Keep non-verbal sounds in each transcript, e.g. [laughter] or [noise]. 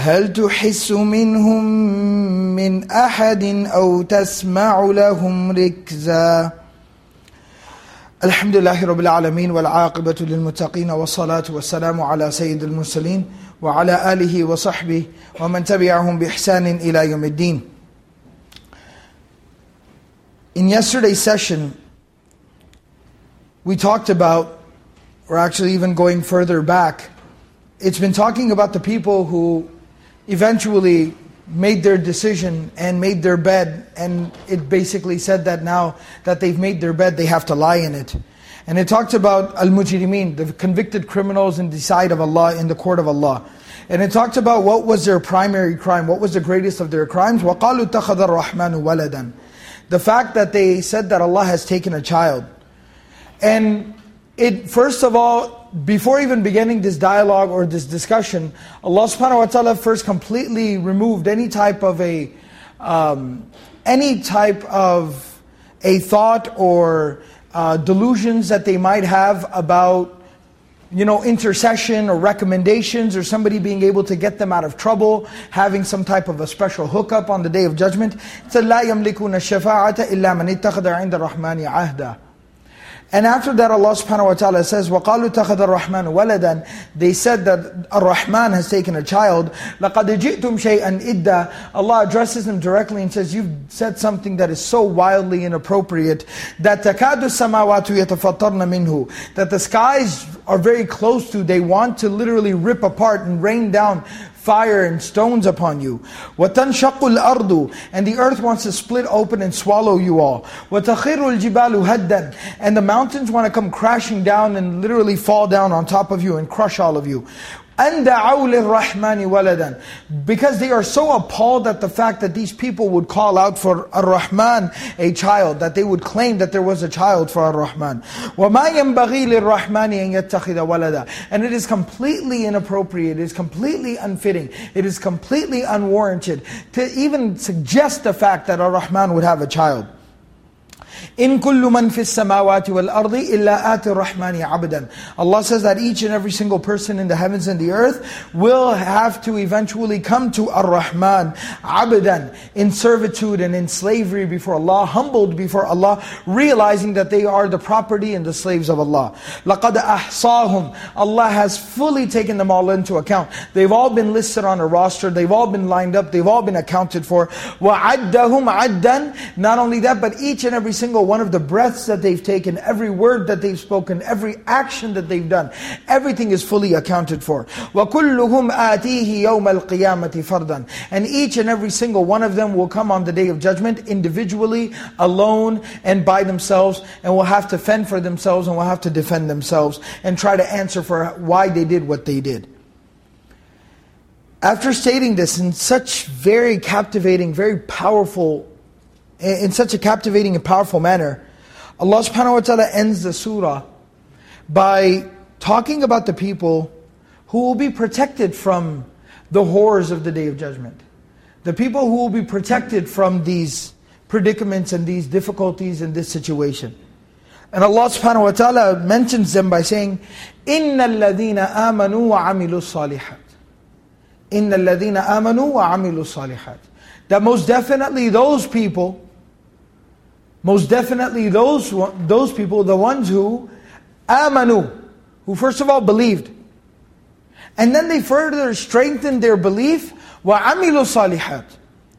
هل تحس منهم من أحد أو تسمع لهم ركزا الحمد لله رب العالمين والعاقبة للمتقين والصلاة والسلام على سيد المرسلين وعلى آله وصحبه ومن تبعهم بإحسان إلى يوم الدين In yesterday's session, we talked about, or actually even going further back, it's been talking about the people who eventually made their decision and made their bed, and it basically said that now that they've made their bed, they have to lie in it. And it talked about al-mujrimin, the convicted criminals in the sight of Allah, in the court of Allah. And it talked about what was their primary crime, what was the greatest of their crimes. وَقَالُوا اتَّخَذَ الرَّحْمَنُ وَلَدًا The fact that they said that Allah has taken a child. And it, first of all, before even beginning this dialogue or this discussion, Allah subhanahu wa ta'ala first completely removed any type of a, um, any type of a thought or uh, delusions that they might have about you know, intercession or recommendations or somebody being able to get them out of trouble, having some type of a special hookup on the Day of Judgment. It said, لا يملكون الشفاعة إلا من اتخذ عند الرحمن عهدا. And after that Allah subhanahu wa ta'ala says, وَقَالُوا اتَّخَذَ الرَّحْمَنُ وَلَدًا They said that Ar-Rahman has taken a child. لَقَدْ جِئْتُمْ شَيْئًا إِدَّا Allah addresses them directly and says, you've said something that is so wildly inappropriate, that تَكَادُ السَّمَاوَاتُ يَتَفَطَّرْنَ مِنْهُ That the skies are very close to, they want to literally rip apart and rain down fire and stones upon you. وَتَنْشَقُ الْأَرْضُ And the earth wants to split open and swallow you all. وَتَخِرُ الْجِبَالُ هَدًّا And the mountains want to come crashing down and literally fall down on top of you and crush all of you. أَنْ دَعَوْا لِلرَّحْمَنِ وَلَدًا Because they are so appalled at the fact that these people would call out for Ar-Rahman a child, that they would claim that there was a child for Ar-Rahman. وَمَا يَنْبَغِي لِلرَّحْمَنِ أَنْ يَتَّخِذَ وَلَدًا And it is completely inappropriate, it is completely unfitting, it is completely unwarranted to even suggest the fact that Ar-Rahman would have a child. In kullu man fis samawati wal ardi illa ati rahmani abdan. Allah says that each and every single person in the heavens and the earth will have to eventually come to Ar-Rahman abdan in servitude and in slavery before Allah, humbled before Allah, realizing that they are the property and the slaves of Allah. لَقَدْ أَحْصَاهُمْ Allah has fully taken them all into account. They've all been listed on a roster, they've all been lined up, they've all been accounted for. وَعَدَّهُمْ عَدًّا Not only that, but each and every single one of the breaths that they've taken, every word that they've spoken, every action that they've done, everything is fully accounted for. وَكُلُّهُمْ آتِيهِ يَوْمَ الْقِيَامَةِ فَرْدًا And each and every single one of them will come on the Day of Judgment individually, alone, and by themselves, and will have to fend for themselves, and will have to defend themselves, and try to answer for why they did what they did. After stating this in such very captivating, very powerful in such a captivating and powerful manner, Allah subhanahu wa ta'ala ends the surah by talking about the people who will be protected from the horrors of the Day of Judgment. The people who will be protected from these predicaments and these difficulties in this situation. And Allah subhanahu wa ta'ala mentions them by saying, إِنَّ الَّذِينَ آمَنُوا وَعَمِلُوا الصَّالِحَاتِ إِنَّ الَّذِينَ آمَنُوا وَعَمِلُوا الصَّالِحَاتِ That most definitely those people most definitely those, those people, the ones who amanu, who first of all believed. And then they further strengthened their belief, وَعَمِلُوا صَالِحَاتِ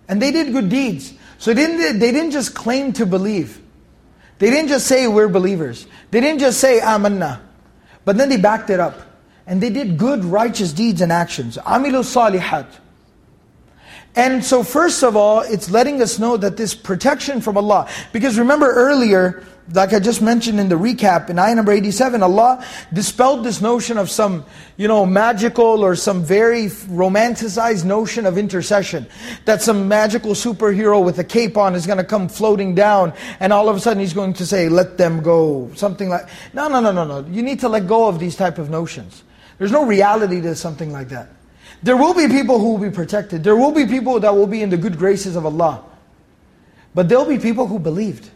And they did good deeds. So they didn't, they didn't just claim to believe. They didn't just say we're believers. They didn't just say amanna. But then they backed it up. And they did good righteous deeds and actions. Amilu salihat. and so first of all, it's letting us know that this protection from Allah. Because remember earlier, like I just mentioned in the recap, in ayah number 87, Allah dispelled this notion of some, you know, magical or some very romanticized notion of intercession. That some magical superhero with a cape on is going to come floating down and all of a sudden he's going to say, let them go. Something like, no, no, no, no, no. You need to let go of these type of notions. There's no reality to something like that. There will be people who will be protected. There will be people that will be in the good graces of Allah. But there'll be people who believed.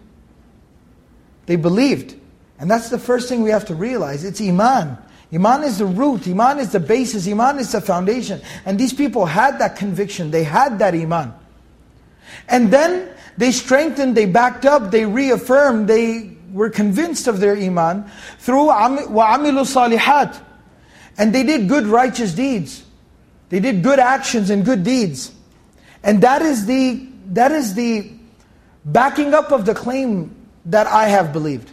They believed. And that's the first thing we have to realize. It's Iman. Iman is the root. Iman is the basis. Iman is the foundation. And these people had that conviction. They had that Iman. And then they strengthened, they backed up, they reaffirmed, they were convinced of their Iman through وَعَمِلُوا صَالِحَاتٍ And they did good righteous deeds. They did good actions and good deeds. And that is the that is the backing up of the claim that I have believed.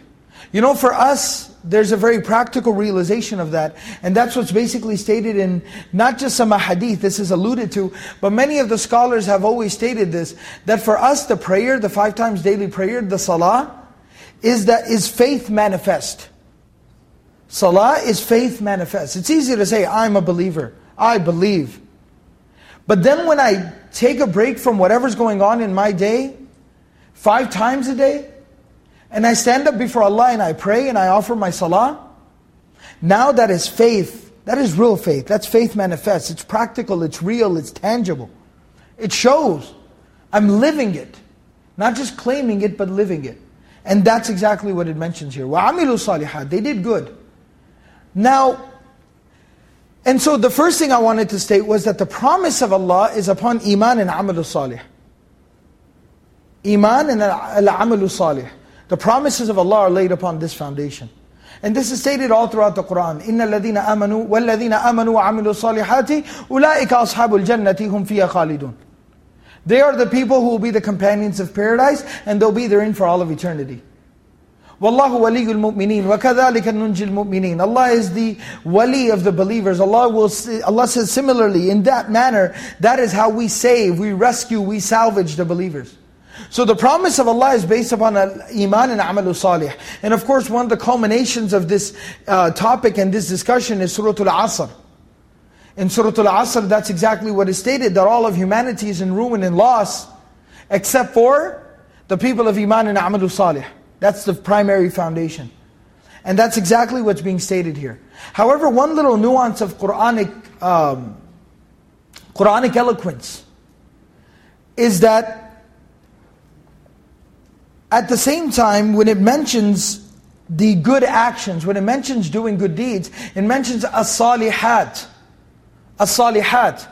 You know, for us, there's a very practical realization of that. And that's what's basically stated in not just some hadith, this is alluded to, but many of the scholars have always stated this, that for us the prayer, the five times daily prayer, the salah, is that is faith manifest. Salah is faith manifest. It's easy to say, I'm a believer. I believe. But then when I take a break from whatever's going on in my day, five times a day, and I stand up before Allah and I pray and I offer my salah, now that is faith. That is real faith. That's faith manifest. It's practical, it's real, it's tangible. It shows. I'm living it. Not just claiming it, but living it. And that's exactly what it mentions here. وَعَمِلُوا صَالِحَاتٍ They did good. Now, and so the first thing I wanted to state was that the promise of Allah is upon Iman and Amal Salih. Iman and Al-Amal Salih. The promises of Allah are laid upon this foundation. And this is stated all throughout the Quran. إِنَّ الَّذِينَ آمَنُوا وَالَّذِينَ آمَنُوا وَعَمِلُوا الصَّالِحَاتِ أُولَٰئِكَ أَصْحَابُ الْجَنَّةِ هُمْ فِيهَا خَالِدُونَ They are the people who will be the companions of paradise and they'll be therein for all of eternity. Wallahu waliyul mu'mineen wa kadhalika nunjil. Allah is the wali of the believers. Allah will Allah says similarly in that manner that is how we save, we rescue, we salvage the believers. So the promise of Allah is based upon iman and amalu salih. And of course one of the culminations of this uh, topic and this discussion is Surah Al-Asr. In Surah Al-Asr that's exactly what is stated that all of humanity is in ruin and loss except for the people of iman and amalu salih. That's the primary foundation. And that's exactly what's being stated here. However, one little nuance of Quranic, um, Quranic eloquence is that at the same time, when it mentions the good actions, when it mentions doing good deeds, it mentions as-salihat. As-salihat.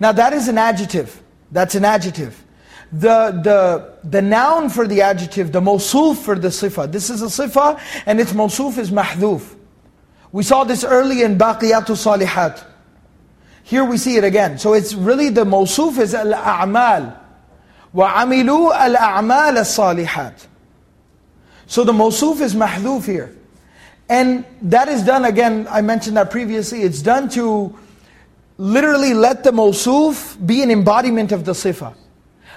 Now that is an adjective. That's an adjective the, the, the noun for the adjective, the mawsuf for the sifa. This is a sifa and its mawsuf is mahdhuf. We saw this early in Baqiyatu Salihat. Here we see it again. So it's really the mawsuf is al-a'mal. وَعَمِلُوا الْأَعْمَالَ الصَّالِحَاتِ So the mawsuf is mahdhuf here. And that is done, again, I mentioned that previously, it's done to literally let the mawsuf be an embodiment of the sifa.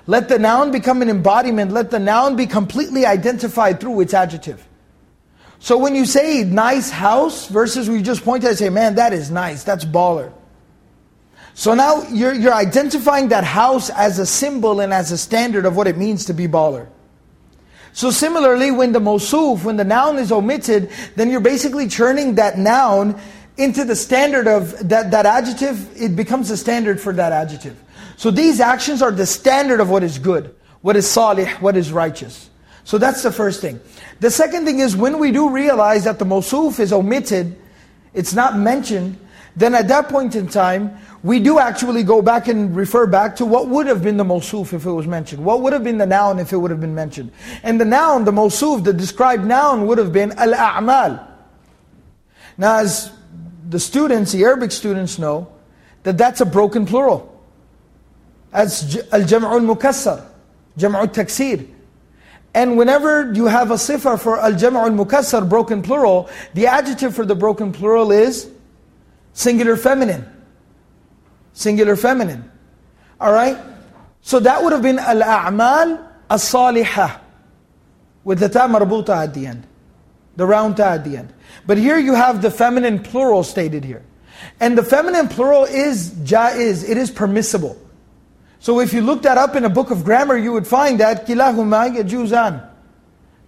Let the noun become an embodiment. Let the noun be completely identified through its adjective. So when you say nice house versus we just point at and say, man, that is nice, that's baller. So now you're, you're identifying that house as a symbol and as a standard of what it means to be baller. So similarly, when the mawsuf, when the noun is omitted, then you're basically turning that noun into the standard of that, that adjective, it becomes a standard for that adjective. So these actions are the standard of what is good, what is salih, what is righteous. So that's the first thing. The second thing is when we do realize that the mawsuf is omitted, it's not mentioned, then at that point in time, we do actually go back and refer back to what would have been the mawsuf if it was mentioned. What would have been the noun if it would have been mentioned. And the noun, the mawsuf, the described noun would have been al-a'mal. Now as the students, the Arabic students know, that that's a broken plural. As al-jam'u al-mukassar, jam'u al-taksir. And whenever you have a sifa for al-jam'u al-mukassar, broken plural, the adjective for the broken plural is singular feminine. Singular feminine. All right? So that would have been al-a'mal as-salihah with the ta marbuta at the end. The round ta at the end. But here you have the feminine plural stated here. And the feminine plural is jaiz, it is permissible. So if you look that up in a book of grammar, you would find that kilahuma yajuzan.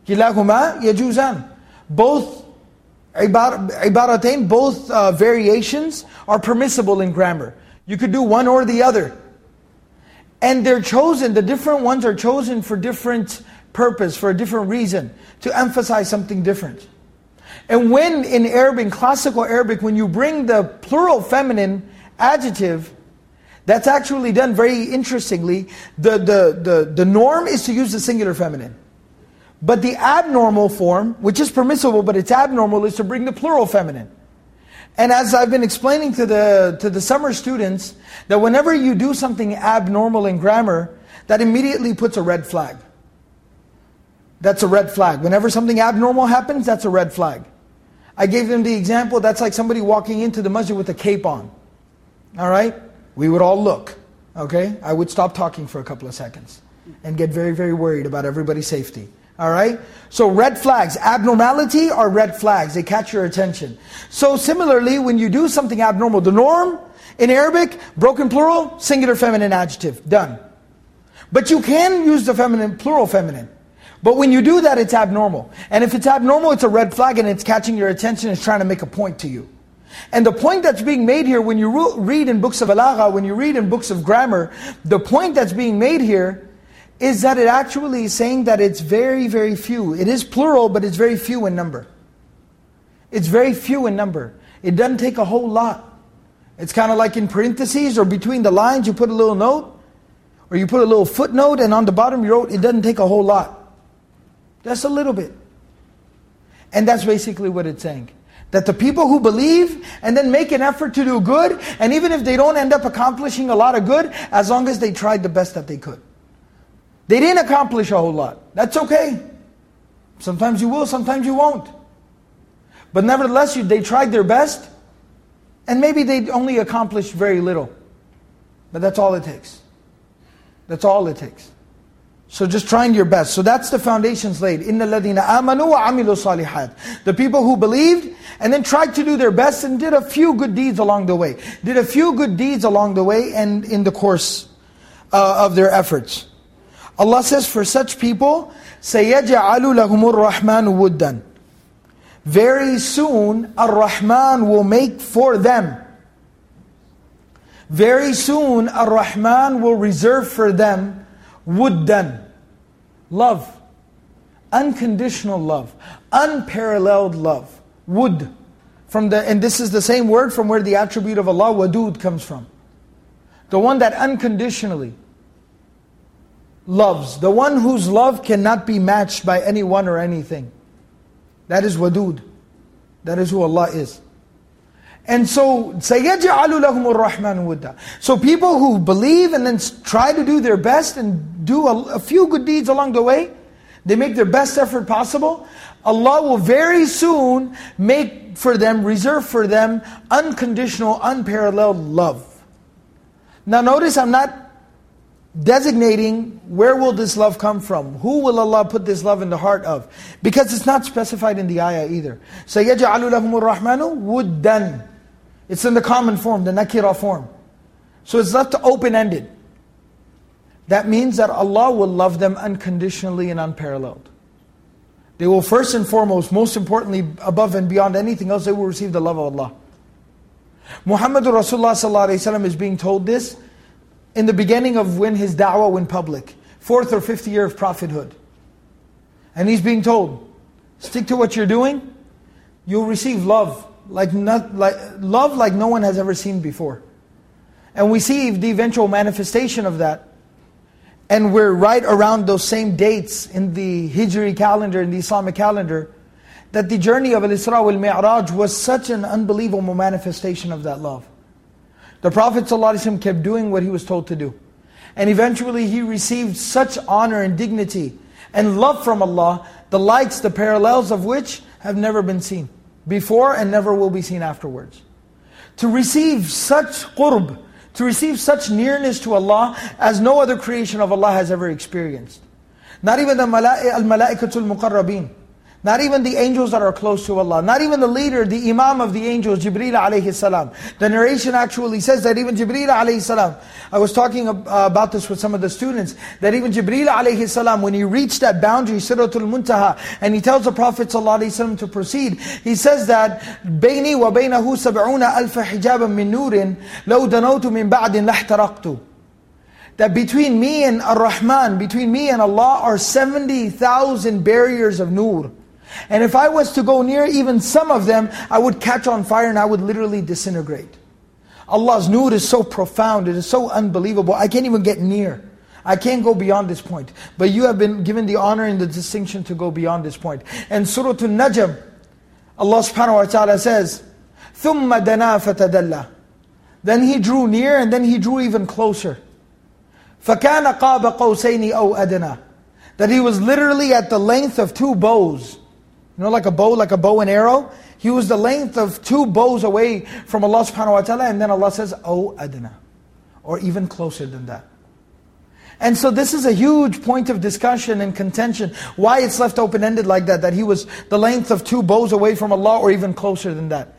Kilahuma yajuzan. Both ibaratain, both uh, variations are permissible in grammar. You could do one or the other. And they're chosen, the different ones are chosen for different purpose, for a different reason, to emphasize something different. And when in Arabic, classical Arabic, when you bring the plural feminine adjective, that's actually done very interestingly. The, the, the, the norm is to use the singular feminine. But the abnormal form, which is permissible but it's abnormal, is to bring the plural feminine. And as I've been explaining to the, to the summer students, that whenever you do something abnormal in grammar, that immediately puts a red flag. That's a red flag. Whenever something abnormal happens, that's a red flag. I gave them the example, that's like somebody walking into the masjid with a cape on. All right? We would all look, okay? I would stop talking for a couple of seconds and get very, very worried about everybody's safety. All right? So red flags, abnormality are red flags. They catch your attention. So similarly, when you do something abnormal, the norm in Arabic, broken plural, singular feminine adjective, done. But you can use the feminine, plural feminine. But when you do that, it's abnormal. And if it's abnormal, it's a red flag and it's catching your attention, it's trying to make a point to you. And the point that's being made here, when you read in books of balagha, when you read in books of grammar, the point that's being made here is that it actually is saying that it's very, very few. It is plural, but it's very few in number. It's very few in number. It doesn't take a whole lot. It's kind of like in parentheses or between the lines, you put a little note, or you put a little footnote, and on the bottom you wrote, it doesn't take a whole lot. Just a little bit. And that's basically what it's saying. That the people who believe and then make an effort to do good, and even if they don't end up accomplishing a lot of good, as long as they tried the best that they could. They didn't accomplish a whole lot. That's okay. Sometimes you will, sometimes you won't. But nevertheless, you, they tried their best, and maybe they only accomplished very little. But that's all it takes. That's all it takes. So just trying your best. So that's the foundations laid. إِنَّ الَّذِينَ آمَنُوا وَعَمِلُوا صَالِحَاتِ The people who believed and then tried to do their best and did a few good deeds along the way. Did a few good deeds along the way and in the course uh, of their efforts. Allah says for such people, سَيَجْعَلُ لَهُمُ الرَّحْمَنُ وُدًّا Very soon, Ar-Rahman will make for them. Very soon, Ar-Rahman will reserve for them Wuddan. Love. Unconditional love. Unparalleled love. Wood. From the, and this is the same word from where the attribute of Allah, wadud, comes from. The one that unconditionally loves. The one whose love cannot be matched by anyone or anything. That is wadud. That is who Allah is. And so, سَيَجْعَلُ لَهُمُ الرَّحْمَنُ وُدًّا So people who believe and then try to do their best and do a, a few good deeds along the way, they make their best effort possible, Allah will very soon make for them, reserve for them, unconditional, unparalleled love. Now notice I'm not designating where will this love come from? Who will Allah put this love in the heart of? Because it's not specified in the ayah either. سَيَجْعَلُ لَهُمُ الرَّحْمَنُ وُدًّا it's in the common form, the nakira form. So it's left open-ended. That means that Allah will love them unconditionally and unparalleled. They will first and foremost, most importantly, above and beyond anything else, they will receive the love of Allah. Muhammad Rasulullah is being told this in the beginning of when his da'wah went public. Fourth or fifth year of prophethood. And he's being told, stick to what you're doing, you'll receive love like, not, like love like no one has ever seen before. And we see the eventual manifestation of that. And we're right around those same dates in the Hijri calendar, in the Islamic calendar, that the journey of Al-Isra wal-Mi'raj was such an unbelievable manifestation of that love. The Prophet ﷺ kept doing what he was told to do. And eventually he received such honor and dignity and love from Allah, the likes, the parallels of which have never been seen before and never will be seen afterwards. To receive such qurb, to receive such nearness to Allah as no other creation of Allah has ever experienced. Not even the al-malaikatul muqarrabeen. Not even the angels that are close to Allah. Not even the leader, the imam of the angels, Jibreel alayhi salam. The narration actually says that even Jibreel alayhi salam, I was talking uh, about this with some of the students, that even Jibreel alayhi salam, when he reached that boundary, Sidratul Muntaha, and he tells the Prophet ﷺ to proceed, he says that, بَيْنِي وَبَيْنَهُ سَبْعُونَ أَلْفَ حِجَابًا مِّن نُورٍ لَوْ دَنَوْتُ مِن بَعْدٍ لَاحْتَرَقْتُ that between me and Ar-Rahman, between me and Allah are 70,000 barriers of nur. And if I was to go near even some of them, I would catch on fire and I would literally disintegrate. Allah's nur is so profound, it is so unbelievable, I can't even get near. I can't go beyond this point. But you have been given the honor and the distinction to go beyond this point. And Surah Al-Najm, Allah subhanahu wa ta'ala says, ثُمَّ دَنَا فَتَدَلَّى Then he drew near and then he drew even closer. فَكَانَ قَابَ قَوْسَيْنِ أَوْ أَدْنَى That he was literally at the length of two bows. You know, like a bow, like a bow and arrow? He was the length of two bows away from Allah subhanahu wa ta'ala, and then Allah says, Oh adna. Or even closer than that. And so this is a huge point of discussion and contention. Why it's left open-ended like that, that he was the length of two bows away from Allah, or even closer than that.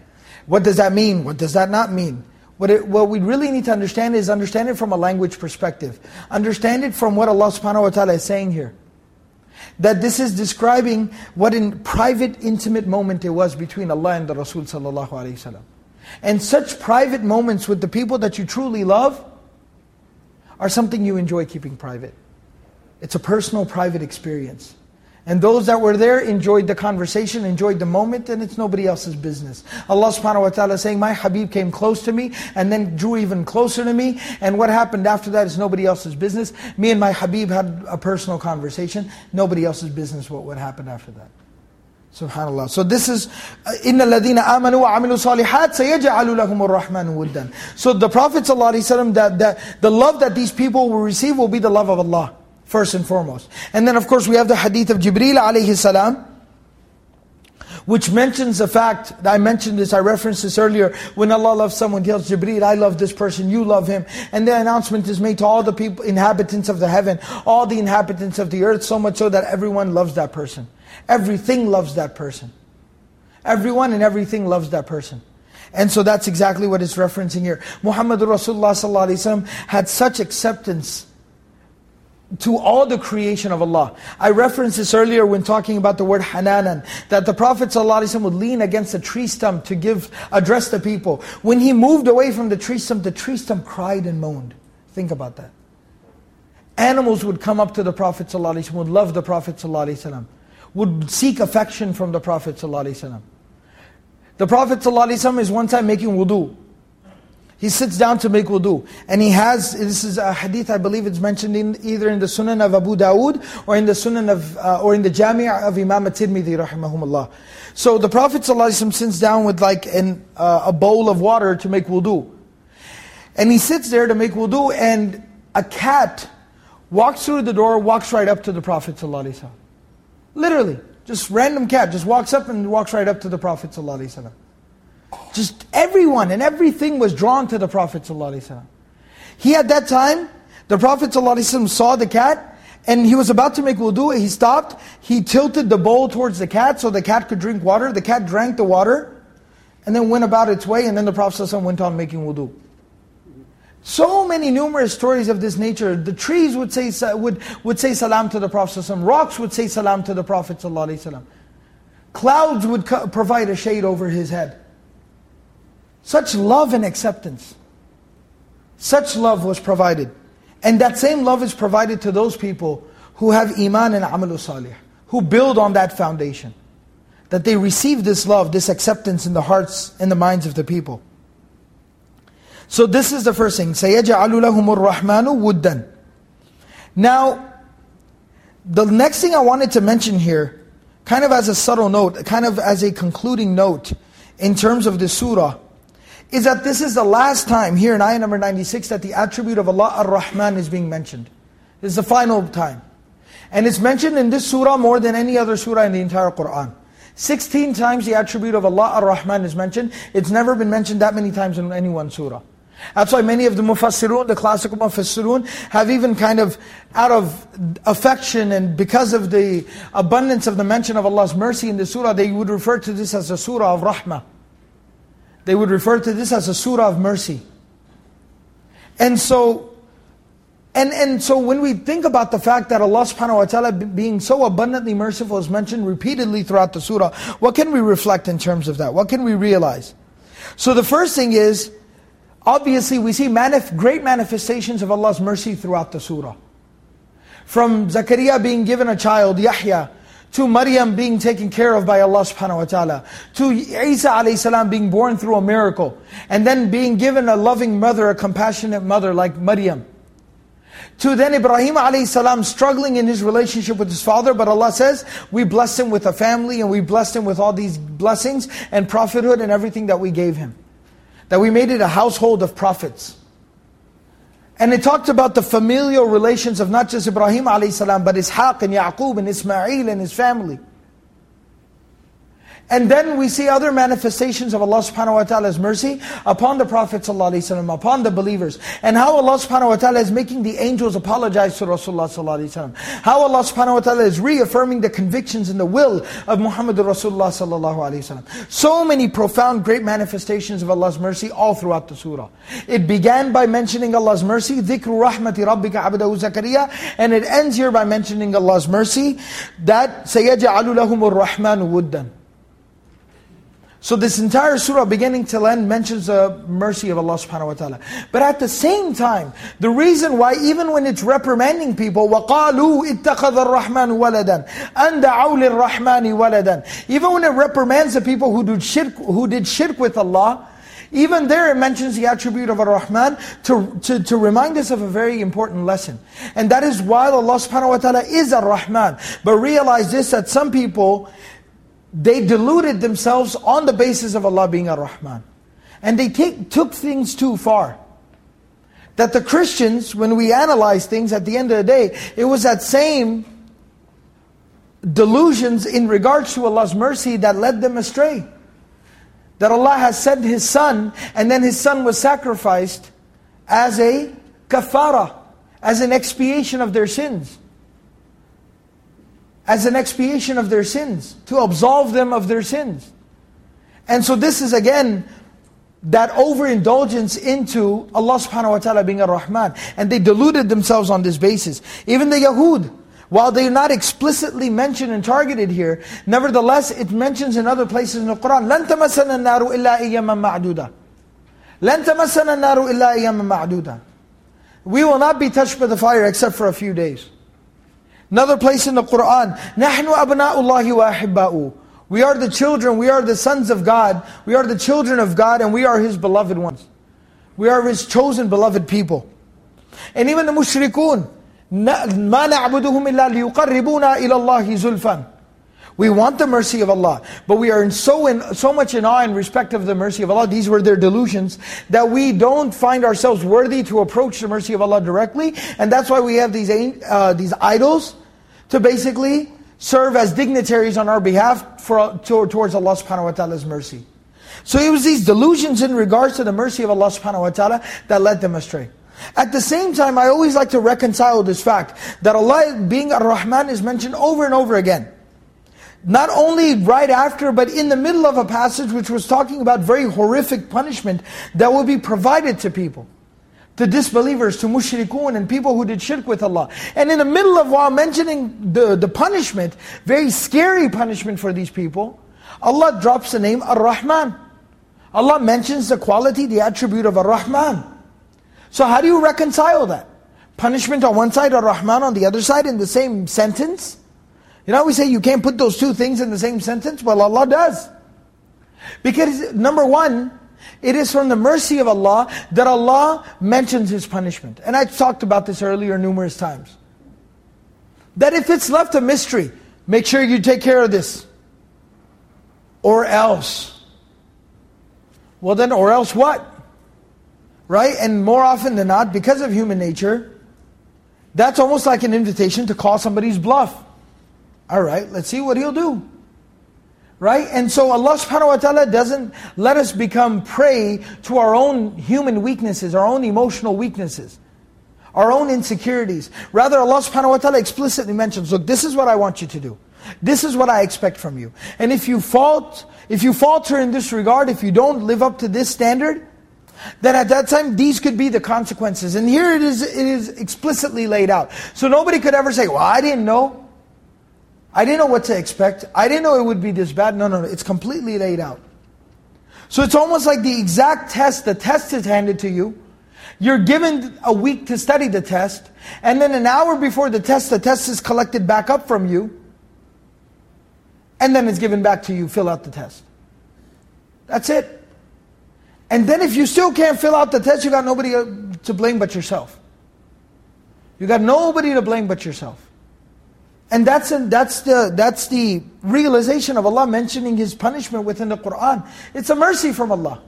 What does that mean? What does that not mean? What, it, what we really need to understand is understand it from a language perspective. Understand it from what Allah subhanahu wa ta'ala is saying here that this is describing what in private, intimate moment it was between Allah and the Rasul sallallahu alaihi wasallam. And such private moments with the people that you truly love are something you enjoy keeping private. It's a personal, private experience. And those that were there enjoyed the conversation, enjoyed the moment, and it's nobody else's business. Allah subhanahu wa ta'ala saying, my Habib came close to me, and then drew even closer to me, and what happened after that is nobody else's business. Me and my Habib had a personal conversation, nobody else's business what would happen after that. Subhanallah. So this is, إِنَّ الَّذِينَ آمَنُوا وَعَمِلُوا صَالِحَاتٍ سَيَجْعَلُ لَهُمُ الرَّحْمَنُ وُدًّا So the Prophet ﷺ, that, that the love that these people will receive will be the love of Allah first and foremost. And then of course we have the hadith of Jibreel alayhi salam, which mentions the fact, that I mentioned this, I referenced this earlier, when Allah loves someone, He tells Jibreel, I love this person, you love him. And the announcement is made to all the people, inhabitants of the heaven, all the inhabitants of the earth, so much so that everyone loves that person. Everything loves that person. Everyone and everything loves that person. And so that's exactly what it's referencing here. Muhammad Rasulullah had such acceptance to all the creation of Allah. I referenced this earlier when talking about the word hananan, that the Prophet ﷺ would lean against a tree stump to give address the people. When he moved away from the tree stump, the tree stump cried and moaned. Think about that. Animals would come up to the Prophet ﷺ, would love the Prophet ﷺ, would seek affection from the Prophet ﷺ. The Prophet ﷺ is one time making wudu. He sits down to make wudu. And he has, this is a hadith, I believe it's mentioned in either in the Sunan of Abu Dawood or in the Sunan of, uh, or in the Jami' of Imam at-Tirmidhi rahimahumullah. So the Prophet ﷺ sits down with like an, uh, a bowl of water to make wudu. And he sits there to make wudu and a cat walks through the door, walks right up to the Prophet ﷺ. Literally, just random cat, just walks up and walks right up to the Prophet ﷺ. Just everyone and everything was drawn to the Prophet ﷺ. He at that time, the Prophet ﷺ saw the cat, and he was about to make wudu, he stopped, he tilted the bowl towards the cat so the cat could drink water, the cat drank the water, and then went about its way, and then the Prophet ﷺ went on making wudu. So many numerous stories of this nature. The trees would say, would, would say salam to the Prophet ﷺ. Rocks would say salam to the Prophet ﷺ. Clouds would provide a shade over his head. Such love and acceptance. Such love was provided. And that same love is provided to those people who have iman and amalu salih, who build on that foundation. That they receive this love, this acceptance in the hearts and the minds of the people. So this is the first thing. سَيَجْعَلُ لَهُمُ الرَّحْمَنُ وُدًّا Now, the next thing I wanted to mention here, kind of as a subtle note, kind of as a concluding note, in terms of the surah, is that this is the last time here in ayah number 96 that the attribute of Allah Ar-Rahman is being mentioned. This is the final time. And it's mentioned in this surah more than any other surah in the entire Qur'an. 16 times the attribute of Allah Ar-Rahman is mentioned. It's never been mentioned that many times in any one surah. That's why many of the mufassirun, the classical mufassirun, have even kind of, out of affection and because of the abundance of the mention of Allah's mercy in the surah, they would refer to this as the surah of rahmah. They would refer to this as a surah of mercy. And so, and, and so when we think about the fact that Allah subhanahu wa ta'ala being so abundantly merciful is mentioned repeatedly throughout the surah, what can we reflect in terms of that? What can we realize? So the first thing is, obviously we see manif great manifestations of Allah's mercy throughout the surah. From Zakaria being given a child, Yahya, to Maryam being taken care of by Allah subhanahu wa ta'ala, to Isa alayhi salam being born through a miracle, and then being given a loving mother, a compassionate mother like Maryam. To then Ibrahim alayhi salam struggling in his relationship with his father, but Allah says, we blessed him with a family and we blessed him with all these blessings and prophethood and everything that we gave him. That we made it a household of prophets. And it talked about the familial relations of not just Ibrahim alayhi salam, but Ishaq and Yaqub and Ismail and his family. And then we see other manifestations of Allah subhanahu wa ta'ala's mercy upon the Prophet ﷺ, upon the believers. And how Allah subhanahu wa ta'ala is making the angels apologize to Rasulullah ﷺ. How Allah subhanahu wa ta'ala is reaffirming the convictions and the will of Muhammad Rasulullah ﷺ. So many profound, great manifestations of Allah's mercy all throughout the surah. It began by mentioning Allah's mercy, ذِكْرُ رَحْمَةِ رَبِّكَ عَبْدَهُ زَكَرِيَّا And it ends here by mentioning Allah's mercy, that سَيَجْعَلُ لَهُمُ الرَّحْمَنُ وُدًّا so this entire surah, beginning till end, mentions the mercy of Allah subhanahu wa ta'ala. But at the same time, the reason why, even when it's reprimanding people, وَقَالُوا اتَّخَذَ الرَّحْمَنُ وَلَدًا أَنْ دَعَوْا لِلرَّحْمَنِ وَلَدًا Even when it reprimands the people who did shirk, who did shirk with Allah, even there it mentions the attribute of Ar-Rahman to, to, to remind us of a very important lesson. And that is while Allah subhanahu wa ta'ala is Ar-Rahman. But realize this, that some people, they deluded themselves on the basis of Allah being Ar-Rahman. And they take, took things too far. That the Christians, when we analyze things at the end of the day, it was that same delusions in regards to Allah's mercy that led them astray. That Allah has sent His Son, and then His Son was sacrificed as a kafara, as an expiation of their sins as an expiation of their sins, to absolve them of their sins. And so this is again, that overindulgence into Allah subhanahu wa ta'ala being Ar-Rahman. And they deluded themselves on this basis. Even the Yahud, while they're not explicitly mentioned and targeted here, nevertheless it mentions in other places in the Qur'an, لَن تَمَسَّنَا النَّارُ إِلَّا إِيَّمًا مَعْدُودًا لَن تَمَسَّنَا النَّارُ إِلَّا إِيَّمًا مَعْدُودًا We will not be touched by the fire except for a few days. Another place in the Qur'an, نَحْنُ أَبْنَاءُ اللَّهِ وَأَحِبَّاؤُ We are the children, we are the sons of God, we are the children of God, and we are His beloved ones. We are His chosen beloved people. And even the mushrikun, مَا نَعْبُدُهُمْ إِلَّا لِيُقَرِّبُونَا إِلَى اللَّهِ زُلْفًا we want the mercy of Allah, but we are in so in so much in awe and respect of the mercy of Allah. These were their delusions that we don't find ourselves worthy to approach the mercy of Allah directly, and that's why we have these uh, these idols to basically serve as dignitaries on our behalf for, to, towards Allah subhanahu wa ta'ala's mercy. So it was these delusions in regards to the mercy of Allah subhanahu wa ta'ala that led them astray. At the same time, I always like to reconcile this fact that Allah being Ar-Rahman is mentioned over and over again. Not only right after, but in the middle of a passage which was talking about very horrific punishment that will be provided to people to disbelievers, to mushrikun and people who did shirk with Allah. And in the middle of while mentioning the, the punishment, very scary punishment for these people, Allah drops the name Ar-Rahman. Allah mentions the quality, the attribute of Ar-Rahman. So how do you reconcile that? Punishment on one side, Ar-Rahman on the other side in the same sentence? You know we say you can't put those two things in the same sentence? Well Allah does. Because number one, it is from the mercy of Allah that Allah mentions His punishment. And I talked about this earlier numerous times. That if it's left a mystery, make sure you take care of this. Or else. Well then, or else what? Right? And more often than not, because of human nature, that's almost like an invitation to call somebody's bluff. All right, let's see what he'll do. Right? And so Allah subhanahu wa ta'ala doesn't let us become prey to our own human weaknesses, our own emotional weaknesses, our own insecurities. Rather, Allah subhanahu wa ta'ala explicitly mentions, look, this is what I want you to do. This is what I expect from you. And if you fault, if you falter in this regard, if you don't live up to this standard, then at that time these could be the consequences. And here it is, it is explicitly laid out. So nobody could ever say, well, I didn't know. I didn't know what to expect. I didn't know it would be this bad. No, no, no. It's completely laid out. So it's almost like the exact test, the test is handed to you. You're given a week to study the test. And then an hour before the test, the test is collected back up from you. And then it's given back to you, fill out the test. That's it. And then if you still can't fill out the test, you got nobody uh, to blame but yourself. You got nobody to blame but yourself. And that's, that's, the, that's the realization of Allah mentioning His punishment within the Qur'an. It's a mercy from Allah.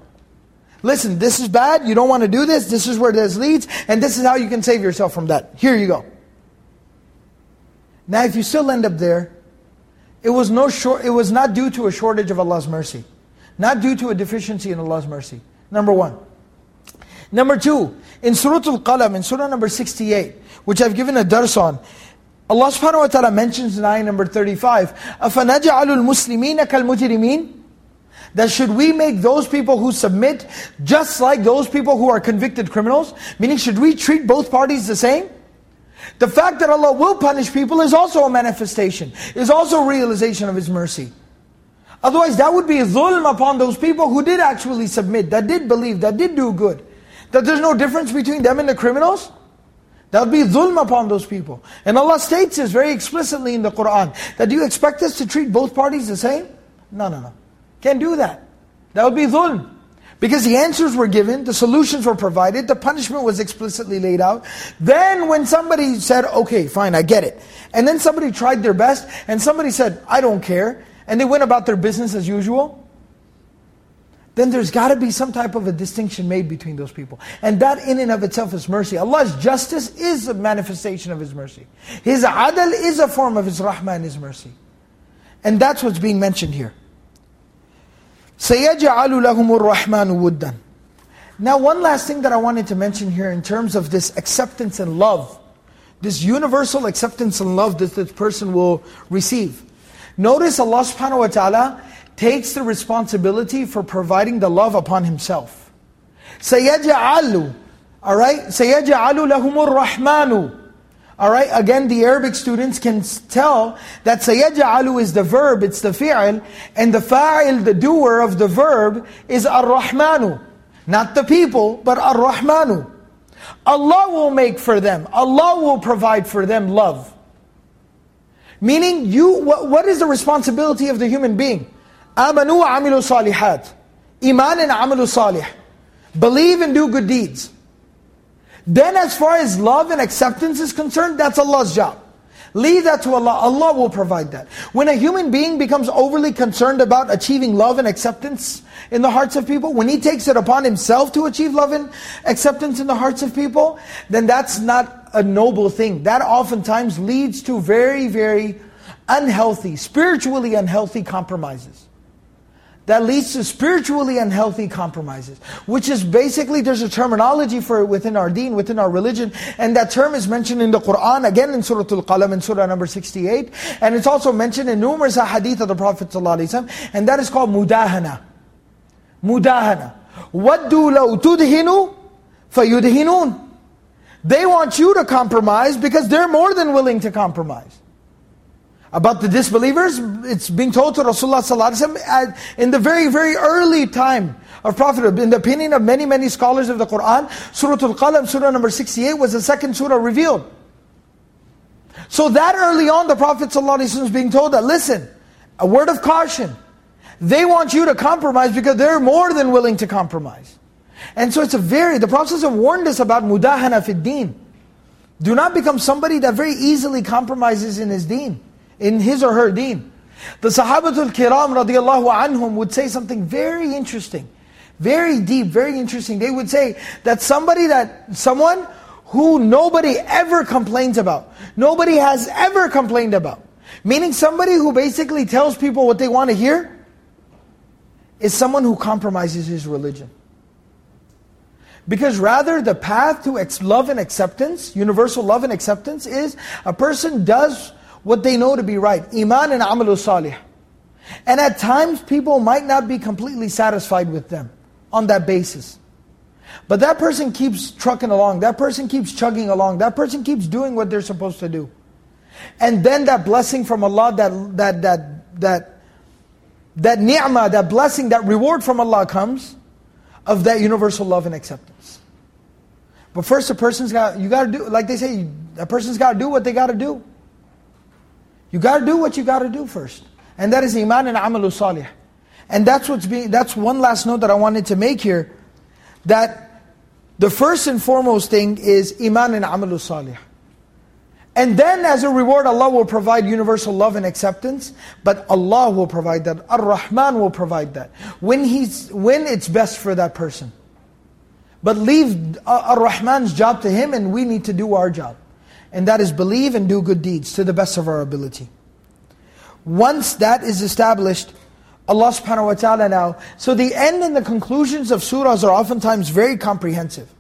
Listen, this is bad, you don't want to do this, this is where this leads, and this is how you can save yourself from that. Here you go. Now if you still end up there, it was, no short, it was not due to a shortage of Allah's mercy. Not due to a deficiency in Allah's mercy. Number one. Number two, in Surah Al-Qalam, in Surah number 68, which I've given a dars on, Allah subhanahu wa ta'ala mentions in ayah number 35, أَفَنَجْعَلُ الْمُسْلِمِينَ كَالْمُجْرِمِينَ That should we make those people who submit just like those people who are convicted criminals? Meaning, should we treat both parties the same? The fact that Allah will punish people is also a manifestation, is also a realization of His mercy. Otherwise, that would be zulm upon those people who did actually submit, that did believe, that did do good. That there's no difference between them and the criminals. That would be zulm upon those people. And Allah states this very explicitly in the Qur'an. That do you expect us to treat both parties the same? No, no, no. Can't do that. That would be zulm. Because the answers were given, the solutions were provided, the punishment was explicitly laid out. Then when somebody said, okay, fine, I get it. And then somebody tried their best, and somebody said, I don't care and they went about their business as usual, then there's got to be some type of a distinction made between those people. And that in and of itself is mercy. Allah's justice is a manifestation of His mercy. His adl is a form of His rahmah and His mercy. And that's what's being mentioned here. سَيَجْعَلُ لَهُمُ الرَّحْمَنُ وُدًّا Now one last thing that I wanted to mention here in terms of this acceptance and love. This universal acceptance and love that this person will receive. Notice Allah subhanahu wa ta'ala takes the responsibility for providing the love upon Himself. سَيَجْعَلُ Alright? سَيَجْعَلُ لَهُمُ الرَّحْمَنُ Alright, again the Arabic students can tell that سَيَجْعَلُ is the verb, it's the fi'l, and the fa'il, the doer of the verb, is ar-Rahmanu. Not the people, but ar-Rahmanu. Allah will make for them, Allah will provide for them love. Meaning, you, what, what is the responsibility of the human being? Amanu amilu salihat. Iman and amilu salih. Believe and do good deeds. Then as far as love and acceptance is concerned, that's Allah's job. Leave that to Allah. Allah will provide that. When a human being becomes overly concerned about achieving love and acceptance in the hearts of people, when he takes it upon himself to achieve love and acceptance in the hearts of people, then that's not a noble thing. That oftentimes leads to very, very unhealthy, spiritually unhealthy compromises that leads to spiritually unhealthy compromises, which is basically, there's a terminology for it within our deen, within our religion, and that term is mentioned in the Qur'an, again in Surah Al-Qalam, in Surah number 68, and it's also mentioned in numerous hadith of the Prophet ﷺ, and that is called mudahana. Mudahana. وَدُّوا لَوْ تُدْهِنُوا فَيُدْهِنُونَ They want you to compromise because they're more than willing to compromise. about the disbelievers, it's being told to Rasulullah in the very, very early time of Prophethood. In the opinion of many, many scholars of the Qur'an, Surah Al-Qalam, Surah number 68, was the second surah revealed. So that early on, the Prophet ﷺ is being told that, listen, a word of caution. They want you to compromise because they're more than willing to compromise. And so it's a very, the Prophet ﷺ warned us about mudahana fid deen. Do not become somebody that very easily compromises in his deen in his or her deen. The Sahabatul Kiram radiallahu anhum would say something very interesting, Very deep, very interesting. They would say that somebody that, someone who nobody ever complains about. Nobody has ever complained about. Meaning somebody who basically tells people what they want to hear is someone who compromises his religion. Because rather the path to love and acceptance, universal love and acceptance is a person does what they know to be right. Iman and amalu salih. And at times people might not be completely satisfied with them on that basis. But that person keeps trucking along, that person keeps chugging along, that person keeps doing what they're supposed to do. And then that blessing from Allah, that, that, that, that, that ni'mah, that blessing, that reward from Allah comes of that universal love and acceptance. But first a person's got, you got to do, like they say, a person's got to do what they got to do. You got to do what you got to do first. And that is iman and amalu salih. And that's what's being, that's one last note that I wanted to make here. That the first and foremost thing is iman and amalu salih. And then as a reward, Allah will provide universal love and acceptance, but Allah will provide that. Ar-Rahman will provide that. When, he's, when it's best for that person. But leave uh, Ar-Rahman's job to Him and we need to do our job. And that is believe and do good deeds to the best of our ability. Once that is established, Allah subhanahu wa ta'ala now. So the end and the conclusions of surahs are oftentimes very comprehensive.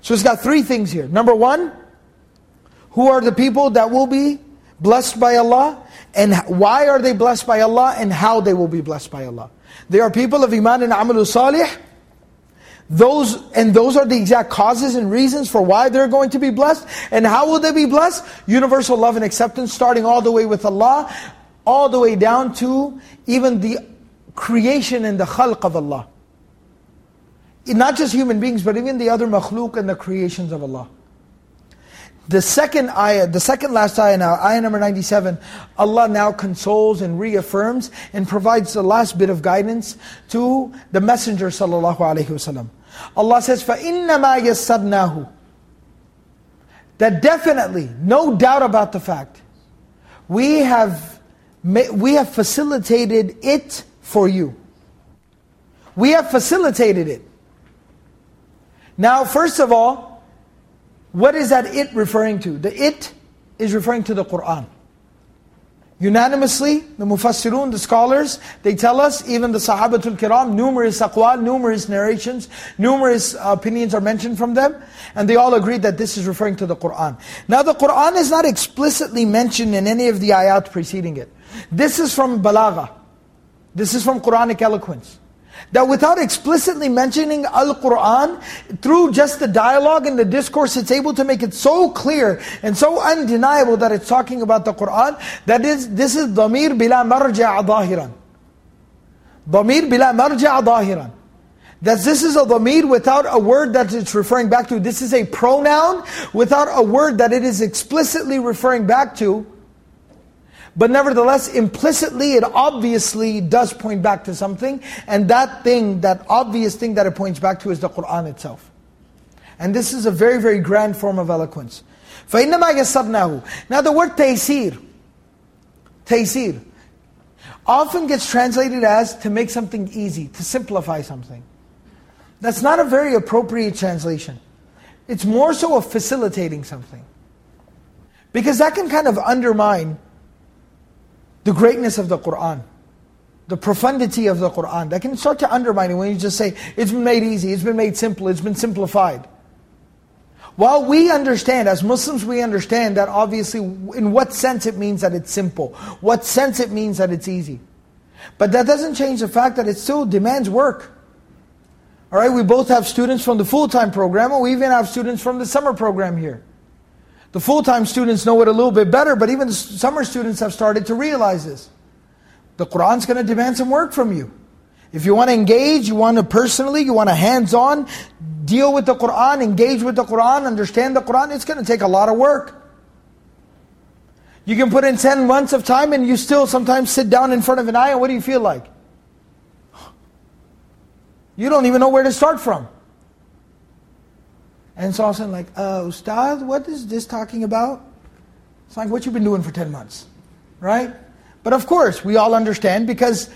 So it's got three things here. Number one, who are the people that will be blessed by Allah? And why are they blessed by Allah? And how they will be blessed by Allah. They are people of Iman and Amalu Salih. Those, and those are the exact causes and reasons for why they're going to be blessed. And how will they be blessed? Universal love and acceptance starting all the way with Allah, all the way down to even the creation and the khalq of Allah. Not just human beings, but even the other makhluk and the creations of Allah. The second ayah, the second last ayah now, ayah number 97, Allah now consoles and reaffirms and provides the last bit of guidance to the Messenger sallallahu alaihi wasallam. Allah says, فَإِنَّمَا يَسَّرْنَاهُ That definitely, no doubt about the fact, we have, we have facilitated it for you. We have facilitated it. Now, first of all, what is that it referring to? The it is referring to the Qur'an. Unanimously, the Mufassirun, the scholars, they tell us, even the Sahabatul Kiram, numerous aqwal, numerous narrations, numerous opinions are mentioned from them, and they all agree that this is referring to the Qur'an. Now the Qur'an is not explicitly mentioned in any of the ayat preceding it. This is from Balagha. This is from Quranic eloquence. That without explicitly mentioning Al-Quran, through just the dialogue and the discourse, it's able to make it so clear and so undeniable that it's talking about the Quran, that is, this is ضَمِير بِلَا مَرْجَعَ ظَاهِرًا ضَمِير بِلَا مَرْجَعَ ظَاهِرًا that this is a dhamir without a word that it's referring back to. This is a pronoun without a word that it is explicitly referring back to. But nevertheless, implicitly, it obviously does point back to something. And that thing, that obvious thing that it points back to is the Qur'an itself. And this is a very, very grand form of eloquence. فَإِنَّمَا يَسَّرْنَاهُ Now the word taysir, taysir, often gets translated as to make something easy, to simplify something. That's not a very appropriate translation. It's more so of facilitating something. Because that can kind of undermine the greatness of the Qur'an, the profundity of the Qur'an. That can start to undermine it when you just say, it's been made easy, it's been made simple, it's been simplified. While we understand, as Muslims we understand that obviously in what sense it means that it's simple, what sense it means that it's easy. But that doesn't change the fact that it still demands work. All right, we both have students from the full-time program, and we even have students from the summer program here. The full-time students know it a little bit better, but even the summer students have started to realize this. The Qur'an's going to demand some work from you. If you want to engage, you want to personally, you want to hands-on, deal with the Qur'an, engage with the Qur'an, understand the Qur'an, it's going to take a lot of work. You can put in 10 months of time and you still sometimes sit down in front of an ayah, what do you feel like? You don't even know where to start from. And so I was like, uh, Ustad, what is this talking about? It's like what you've been doing for 10 months, right? But of course, we all understand because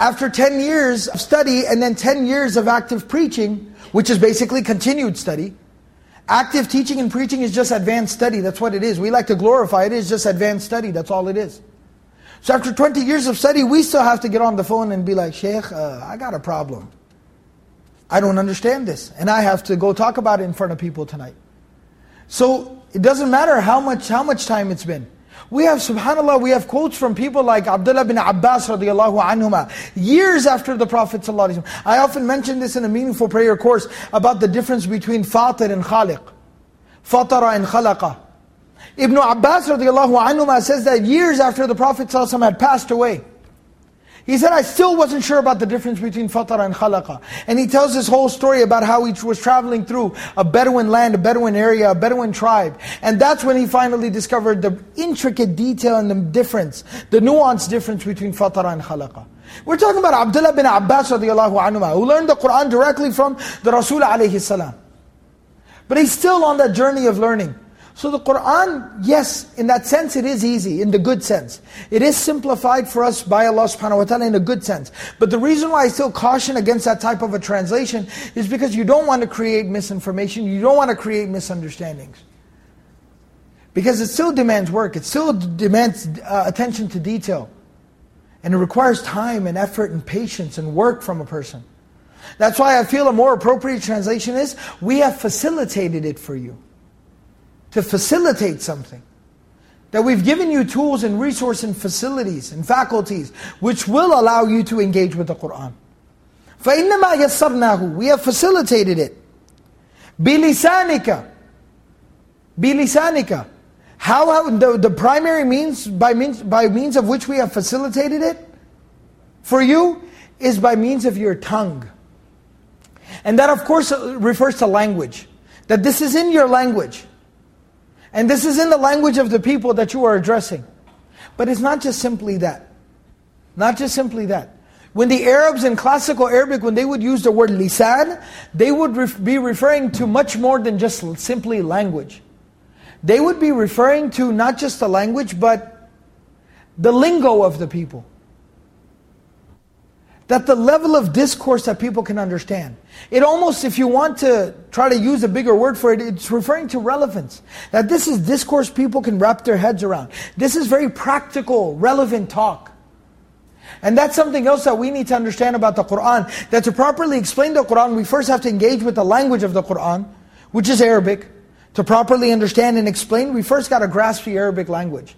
after 10 years of study and then 10 years of active preaching, which is basically continued study, active teaching and preaching is just advanced study. That's what it is. We like to glorify it. Is just advanced study. That's all it is. So after 20 years of study, we still have to get on the phone and be like, Sheikh, uh, I got a problem. I don't understand this. And I have to go talk about it in front of people tonight. So it doesn't matter how much, how much time it's been. We have, subhanAllah, we have quotes from people like Abdullah bin Abbas radiallahu anhuma, years after the Prophet ﷺ. I often mention this in a meaningful prayer course about the difference between Fatir and Khaliq. Fatara and Khalaqa. Ibn Abbas radiallahu anhuma says that years after the Prophet ﷺ had passed away, he said, I still wasn't sure about the difference between fatara and khalaqa. And he tells this whole story about how he was traveling through a Bedouin land, a Bedouin area, a Bedouin tribe. And that's when he finally discovered the intricate detail and the difference, the nuanced difference between fatara and khalaqa. We're talking about Abdullah bin Abbas radiallahu anhu, who learned the Qur'an directly from the Rasul alayhi salam. But he's still on that journey of learning. So the Qur'an, yes, in that sense it is easy, in the good sense. It is simplified for us by Allah subhanahu wa ta'ala in a good sense. But the reason why I still caution against that type of a translation is because you don't want to create misinformation, you don't want to create misunderstandings. Because it still demands work, it still demands uh, attention to detail. And it requires time and effort and patience and work from a person. That's why I feel a more appropriate translation is, we have facilitated it for you to facilitate something. That we've given you tools and resources and facilities and faculties which will allow you to engage with the Qur'an. فَإِنَّمَا يَسَّرْنَاهُ We have facilitated it. بِلِسَانِكَ بِلِسَانِكَ How, how the, the primary means by, means by means of which we have facilitated it for you is by means of your tongue. And that of course refers to language. That this is in your language. And this is in the language of the people that you are addressing. But it's not just simply that. Not just simply that. When the Arabs in classical Arabic, when they would use the word lisan, they would ref be referring to much more than just simply language. They would be referring to not just the language, but the lingo of the people. That the level of discourse that people can understand. It almost, if you want to try to use a bigger word for it, it's referring to relevance. That this is discourse people can wrap their heads around. This is very practical, relevant talk. And that's something else that we need to understand about the Qur'an. That to properly explain the Qur'an, we first have to engage with the language of the Qur'an, which is Arabic. To properly understand and explain, we first got to grasp the Arabic language.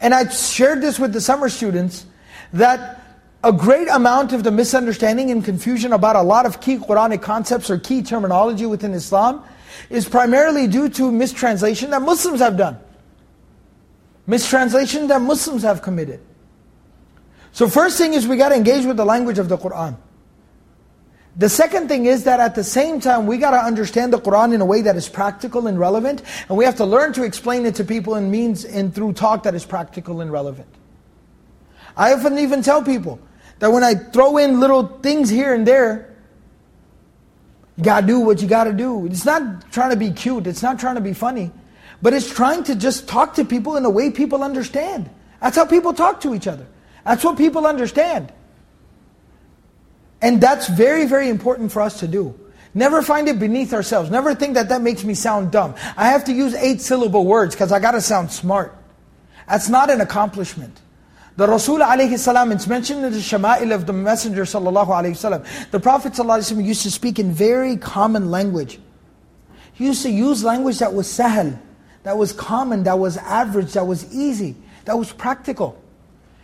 And I shared this with the summer students, that a great amount of the misunderstanding and confusion about a lot of key Quranic concepts or key terminology within Islam is primarily due to mistranslation that Muslims have done. Mistranslation that Muslims have committed. So first thing is we got to engage with the language of the Qur'an. The second thing is that at the same time we got to understand the Qur'an in a way that is practical and relevant and we have to learn to explain it to people in means and through talk that is practical and relevant. I often even tell people, that when I throw in little things here and there, you gotta do what you gotta do. It's not trying to be cute, it's not trying to be funny, but it's trying to just talk to people in a way people understand. That's how people talk to each other. That's what people understand. And that's very, very important for us to do. Never find it beneath ourselves. Never think that that makes me sound dumb. I have to use eight syllable words because I got to sound smart. That's not an accomplishment. The Rasul alayhi salam, it's mentioned in the Shama'il of the Messenger sallallahu alayhi wasallam. The Prophet sallallahu alayhi wasallam used to speak in very common language. He used to use language that was sahal, that was common, that was average, that was easy, that was practical.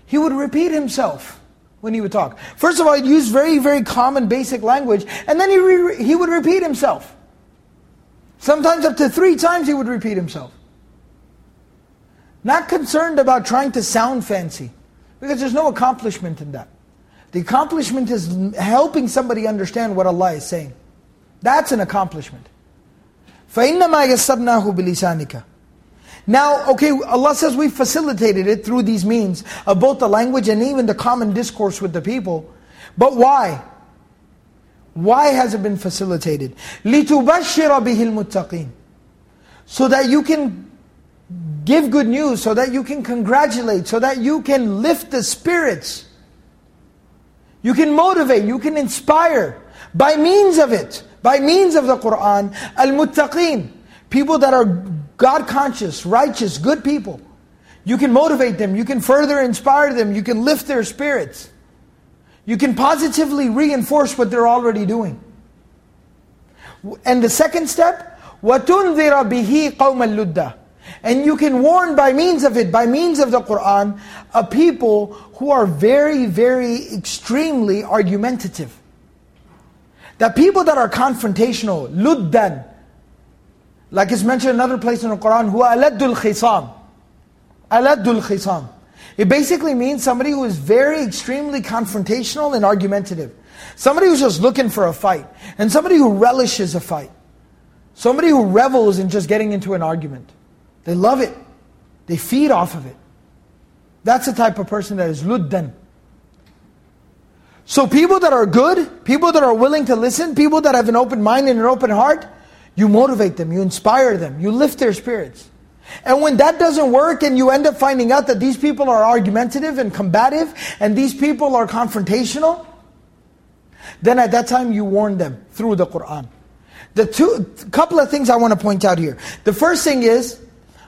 He would repeat himself when he would talk. First of all, he'd use very, very common, basic language, and then he, he would repeat himself. Sometimes up to three times he would repeat himself. Not concerned about trying to sound fancy. Because there's no accomplishment in that. The accomplishment is helping somebody understand what Allah is saying. That's an accomplishment. فَإِنَّمَا يَسَّرْنَاهُ بِلِسَانِكَ Now, okay, Allah says we facilitated it through these means of both the language and even the common discourse with the people. But why? Why has it been facilitated? لِتُبَشِّرَ بِهِ الْمُتَّقِينَ So that you can give good news so that you can congratulate, so that you can lift the spirits. You can motivate, you can inspire by means of it, by means of the Quran. Al-muttaqeen, people that are God conscious, righteous, good people. You can motivate them, you can further inspire them, you can lift their spirits. You can positively reinforce what they're already doing. And the second step, وَتُنذِرَ بِهِ قَوْمَ اللُّدَّةِ and you can warn by means of it, by means of the Qur'an, a people who are very, very extremely argumentative. The people that are confrontational, luddan, like it's mentioned another place in the Quran, who aladul khisam. Aladul khisam. It basically means somebody who is very extremely confrontational and argumentative. Somebody who's just looking for a fight. And somebody who relishes a fight. Somebody who revels in just getting into an argument. They love it. They feed off of it. That's the type of person that is luddan. So people that are good, people that are willing to listen, people that have an open mind and an open heart, you motivate them, you inspire them, you lift their spirits. And when that doesn't work and you end up finding out that these people are argumentative and combative and these people are confrontational, then at that time you warn them through the Qur'an. The two couple of things I want to point out here. The first thing is,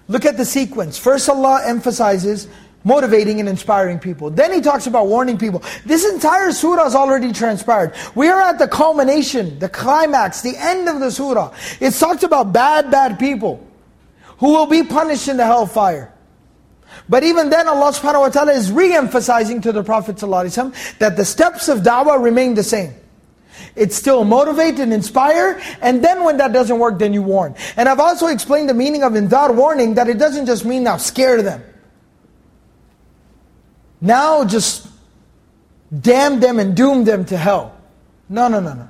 look at the sequence. First Allah emphasizes motivating and inspiring people. Then He talks about warning people. This entire surah is already transpired. We are at the culmination, the climax, the end of the surah. It's talked about bad, bad people who will be punished in the hellfire. But even then Allah subhanahu wa ta'ala is re-emphasizing to the Prophet ﷺ that the steps of da'wah remain the same. It's still motivate and inspire, and then when that doesn't work, then you warn. And I've also explained the meaning of indar warning, that it doesn't just mean now scare them. Now just damn them and doom them to hell. No, no, no, no.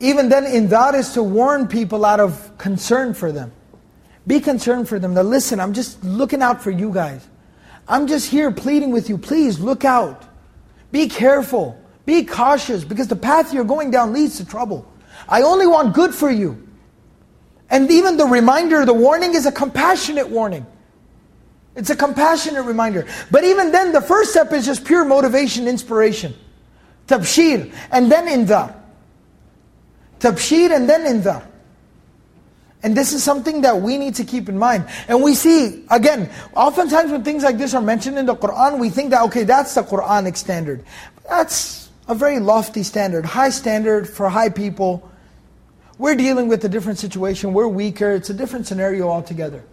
Even then, indar is to warn people out of concern for them. Be concerned for them. Now listen, I'm just looking out for you guys. I'm just here pleading with you. Please look out. Be careful. Be cautious because the path you're going down leads to trouble. I only want good for you. And even the reminder, the warning is a compassionate warning. It's a compassionate reminder. But even then, the first step is just pure motivation, inspiration. Tabshir, and then indar. Tabshir and then indar. And this is something that we need to keep in mind. And we see, again, oftentimes when things like this are mentioned in the Qur'an, we think that, okay, that's the Qur'anic standard. That's a very lofty standard, high standard for high people. We're dealing with a different situation, we're weaker, it's a different scenario altogether.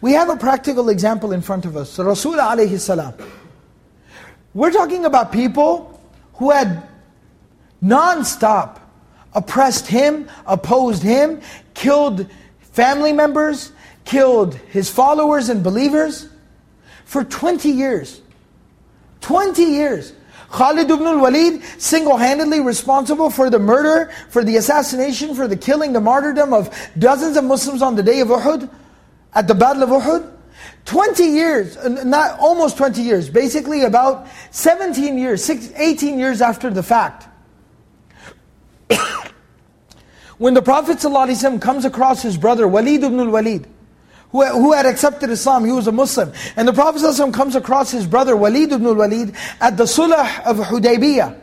We have a practical example in front of us, Rasul alayhi salam. We're talking about people who had non-stop oppressed him, opposed him, killed family members, killed his followers and believers for 20 years. 20 years. Khalid ibn al-Walid, single-handedly responsible for the murder, for the assassination, for the killing, the martyrdom of dozens of Muslims on the day of Uhud, at the Battle of Uhud. 20 years, not almost 20 years, basically about 17 years, 18 years after the fact. [coughs] when the Prophet ﷺ comes across his brother, Walid ibn al-Walid, who, who had accepted Islam, he was a Muslim. And the Prophet ﷺ comes across his brother, Walid ibn al-Walid, at the Sulh of Hudaybiyah,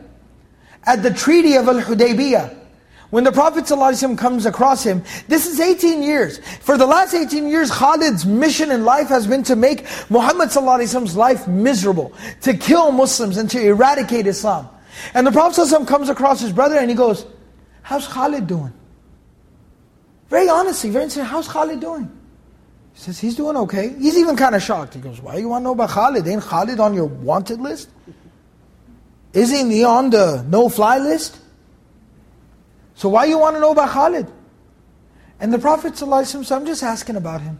at the Treaty of Al-Hudaybiyah. When the Prophet ﷺ comes across him, this is 18 years. For the last 18 years, Khalid's mission in life has been to make Muhammad ﷺ's life miserable, to kill Muslims and to eradicate Islam. And the Prophet ﷺ comes across his brother and he goes, how's Khalid doing? Very honestly, very sincere, how's Khalid doing? He says, he's doing okay. He's even kind of shocked. He goes, why you want to know about Khalid? Ain't Khalid on your wanted list? Isn't he on the no-fly list? So why you want to know about Khalid? And the Prophet ﷺ, so I'm just asking about him.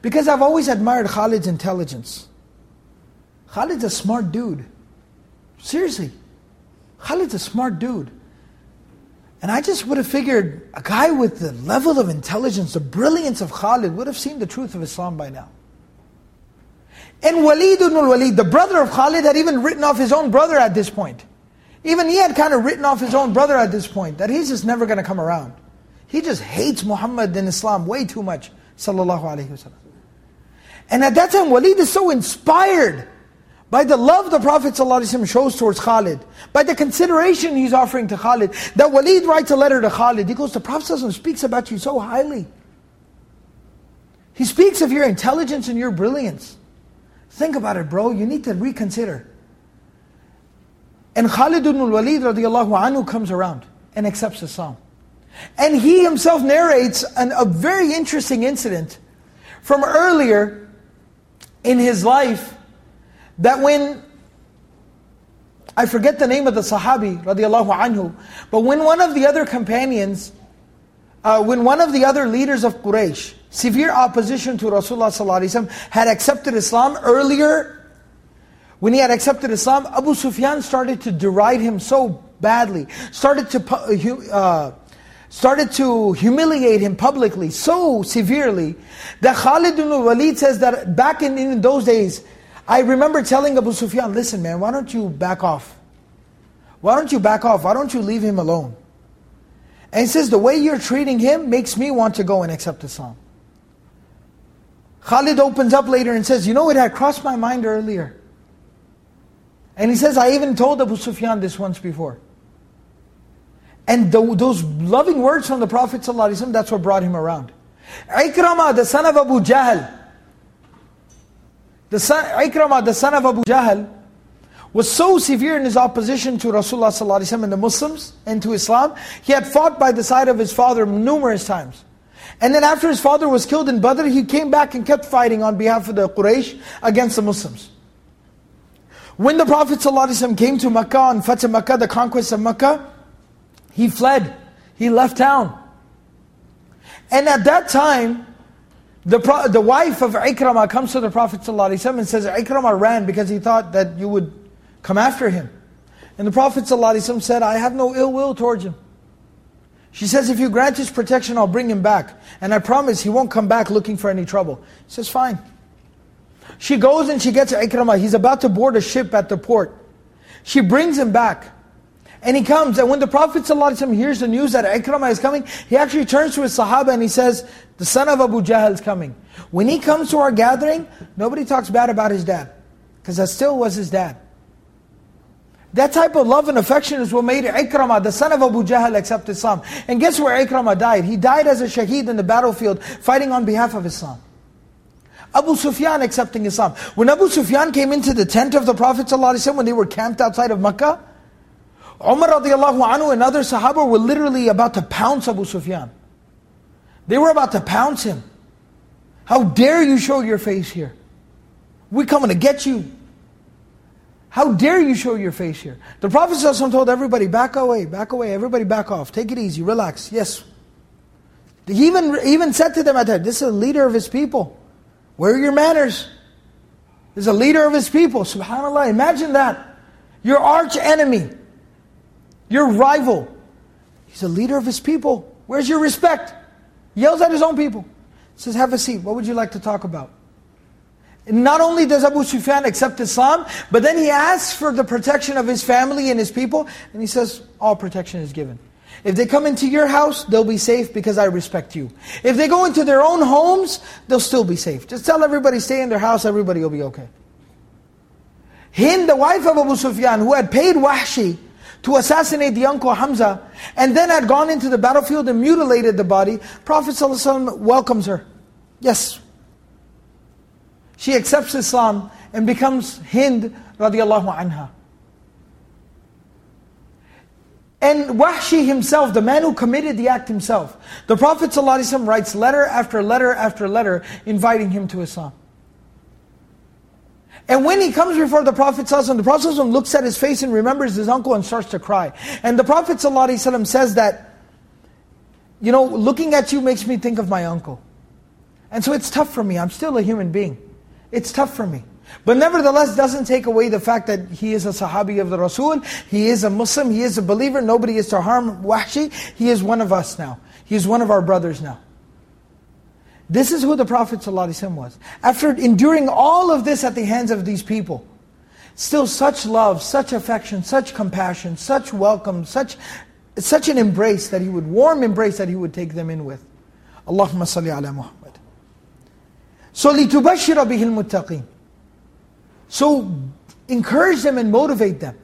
Because I've always admired Khalid's intelligence. Khalid's a smart dude. Seriously. Khalid's a smart dude. And I just would have figured a guy with the level of intelligence, the brilliance of Khalid, would have seen the truth of Islam by now. And Walid ibn al-Walid, the brother of Khalid, had even written off his own brother at this point. Even he had kind of written off his own brother at this point, that he's just never going to come around. He just hates Muhammad and Islam way too much, sallallahu alayhi wasallam. And at that time, Walid is so inspired by the love the Prophet ﷺ shows towards Khalid, by the consideration he's offering to Khalid, that Walid writes a letter to Khalid. He goes, the Prophet ﷺ speaks about you so highly. He speaks of your intelligence and your brilliance. Think about it, bro. You need to reconsider. And Khalid ibn radiallahu anhu comes around and accepts Islam. And he himself narrates an, a very interesting incident from earlier in his life that when, I forget the name of the Sahabi radiallahu anhu, but when one of the other companions, uh, when one of the other leaders of Quraysh, severe opposition to Rasulullah had accepted Islam earlier when he had accepted Islam, Abu Sufyan started to deride him so badly, started to, uh, started to humiliate him publicly so severely that Khalid ibn Walid says that back in, in those days, I remember telling Abu Sufyan, listen man, why don't you back off? Why don't you back off? Why don't you leave him alone? And he says, the way you're treating him makes me want to go and accept Islam. Khalid opens up later and says, you know, it had crossed my mind earlier. And he says, I even told Abu Sufyan this once before. And the, those loving words from the Prophet ﷺ, that's what brought him around. Ikramah, the son of Abu Jahl, the son, the son of Abu Jahl, was so severe in his opposition to Rasulullah ﷺ and the Muslims and to Islam, he had fought by the side of his father numerous times. And then after his father was killed in Badr, he came back and kept fighting on behalf of the Quraysh against the Muslims. When the Prophet ﷺ came to Makkah on Fatih Makkah, the conquest of Makkah, he fled. He left town. And at that time, the, the wife of Ikramah comes to the Prophet ﷺ and says, Ikramah ran because he thought that you would come after him. And the Prophet ﷺ said, I have no ill will towards him. She says, if you grant his protection, I'll bring him back. And I promise he won't come back looking for any trouble. He says, fine. She goes and she gets Ikramah. He's about to board a ship at the port. She brings him back. And he comes, and when the Prophet ﷺ hears the news that Ikramah is coming, he actually turns to his Sahaba and he says, the son of Abu Jahl is coming. When he comes to our gathering, nobody talks bad about his dad. Because that still was his dad. That type of love and affection is what made Ikramah, the son of Abu Jahl, accept Islam. And guess where Ikramah died? He died as a shaheed in the battlefield, fighting on behalf of Islam. Abu Sufyan accepting Islam. When Abu Sufyan came into the tent of the Prophet ﷺ, when they were camped outside of Makkah, Umar radiallahu anhu and other Sahaba were literally about to pounce Abu Sufyan. They were about to pounce him. How dare you show your face here? We're coming to get you. How dare you show your face here? The Prophet ﷺ told everybody, back away, back away, everybody back off, take it easy, relax, yes. He even, even said to them at that, this is a leader of his people. Where are your manners? He's a leader of his people. SubhanAllah, imagine that. Your arch enemy, your rival. He's a leader of his people. Where's your respect? Yells at his own people. Says, have a seat. What would you like to talk about? not only does Abu Sufyan accept Islam, but then he asks for the protection of his family and his people, and he says, all protection is given. If they come into your house, they'll be safe because I respect you. If they go into their own homes, they'll still be safe. Just tell everybody, stay in their house, everybody will be okay. Hind, the wife of Abu Sufyan, who had paid Wahshi to assassinate the uncle Hamza, and then had gone into the battlefield and mutilated the body, Prophet ﷺ welcomes her. Yes. She accepts Islam and becomes Hind radiallahu anha. And Wahshi himself, the man who committed the act himself, the Prophet ﷺ writes letter after letter after letter inviting him to Islam. And when he comes before the Prophet ﷺ, the Prophet ﷺ looks at his face and remembers his uncle and starts to cry. And the Prophet ﷺ says that, you know, looking at you makes me think of my uncle. And so it's tough for me. I'm still a human being. It's tough for me. But nevertheless, doesn't take away the fact that he is a Sahabi of the Rasul, he is a Muslim, he is a believer, nobody is to harm Wahshi, he is one of us now. He is one of our brothers now. This is who the Prophet ﷺ was. After enduring all of this at the hands of these people, still such love, such affection, such compassion, such welcome, such, such an embrace that he would, warm embrace that he would take them in with. Allahumma salli ala Muhammad. So لِتُبَشِّرَ بِهِ الْمُتَّقِينَ so encourage them and motivate them.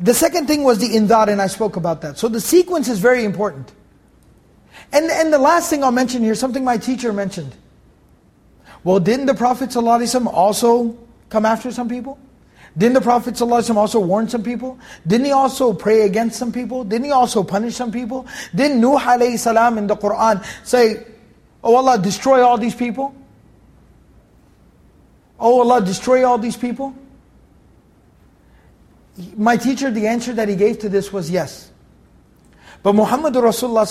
The second thing was the indar, and I spoke about that. So the sequence is very important. And, and the last thing I'll mention here, something my teacher mentioned. Well, didn't the Prophet ﷺ also come after some people? Didn't the Prophet ﷺ also warn some people? Didn't he also pray against some people? Didn't he also punish some people? Didn't Nuh alayhi salam in the Qur'an say, Oh Allah, destroy all these people? Oh Allah, destroy all these people? My teacher, the answer that he gave to this was yes. But Muhammad Rasulullah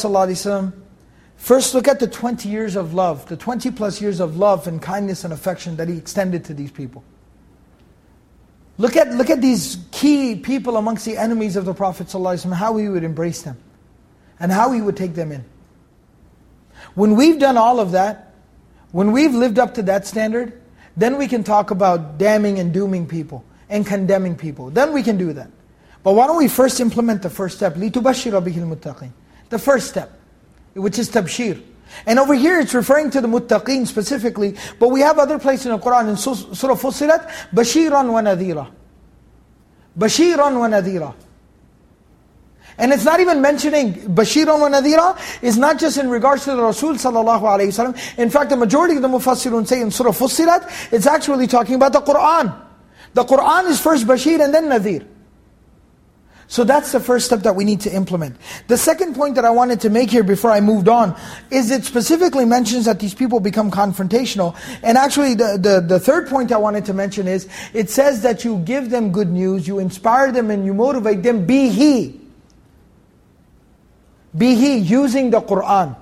first look at the 20 years of love, the 20 plus years of love and kindness and affection that he extended to these people. Look at, look at these key people amongst the enemies of the Prophet ﷺ, how he would embrace them and how he would take them in. When we've done all of that, when we've lived up to that standard, then we can talk about damning and dooming people and condemning people. Then we can do that. But why don't we first implement the first step? لِتُبَشِّرَ بِهِ الْمُتَّقِينَ The first step, which is tabshir. And over here it's referring to the muttaqeen specifically, but we have other places in the Quran, in Surah Fussilat, Bashiran wa nadhira. Bashiran wa nadhira. And it's not even mentioning Bashiran wa nadhira, it's not just in regards to the Rasul sallallahu alayhi wasallam. In fact, the majority of the Mufassirun say in Surah Fussilat, it's actually talking about the Qur'an. The Qur'an is first Bashir and then Nadhir. So that's the first step that we need to implement. The second point that I wanted to make here before I moved on is it specifically mentions that these people become confrontational. And actually the, the, the third point I wanted to mention is, it says that you give them good news, you inspire them and you motivate them, bihi. Be He, using the Qur'an.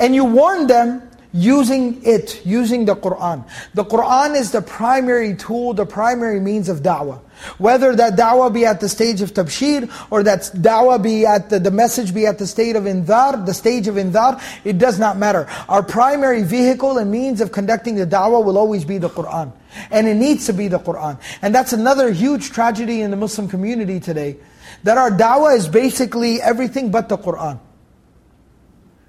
And you warn them using it, using the Qur'an. The Qur'an is the primary tool, the primary means of da'wah. Whether that da'wah be at the stage of tabshir, or that da'wah be at the, the message be at the state of indar, the stage of indar, it does not matter. Our primary vehicle and means of conducting the da'wah will always be the Qur'an. And it needs to be the Qur'an. And that's another huge tragedy in the Muslim community today. That our da'wah is basically everything but the Qur'an.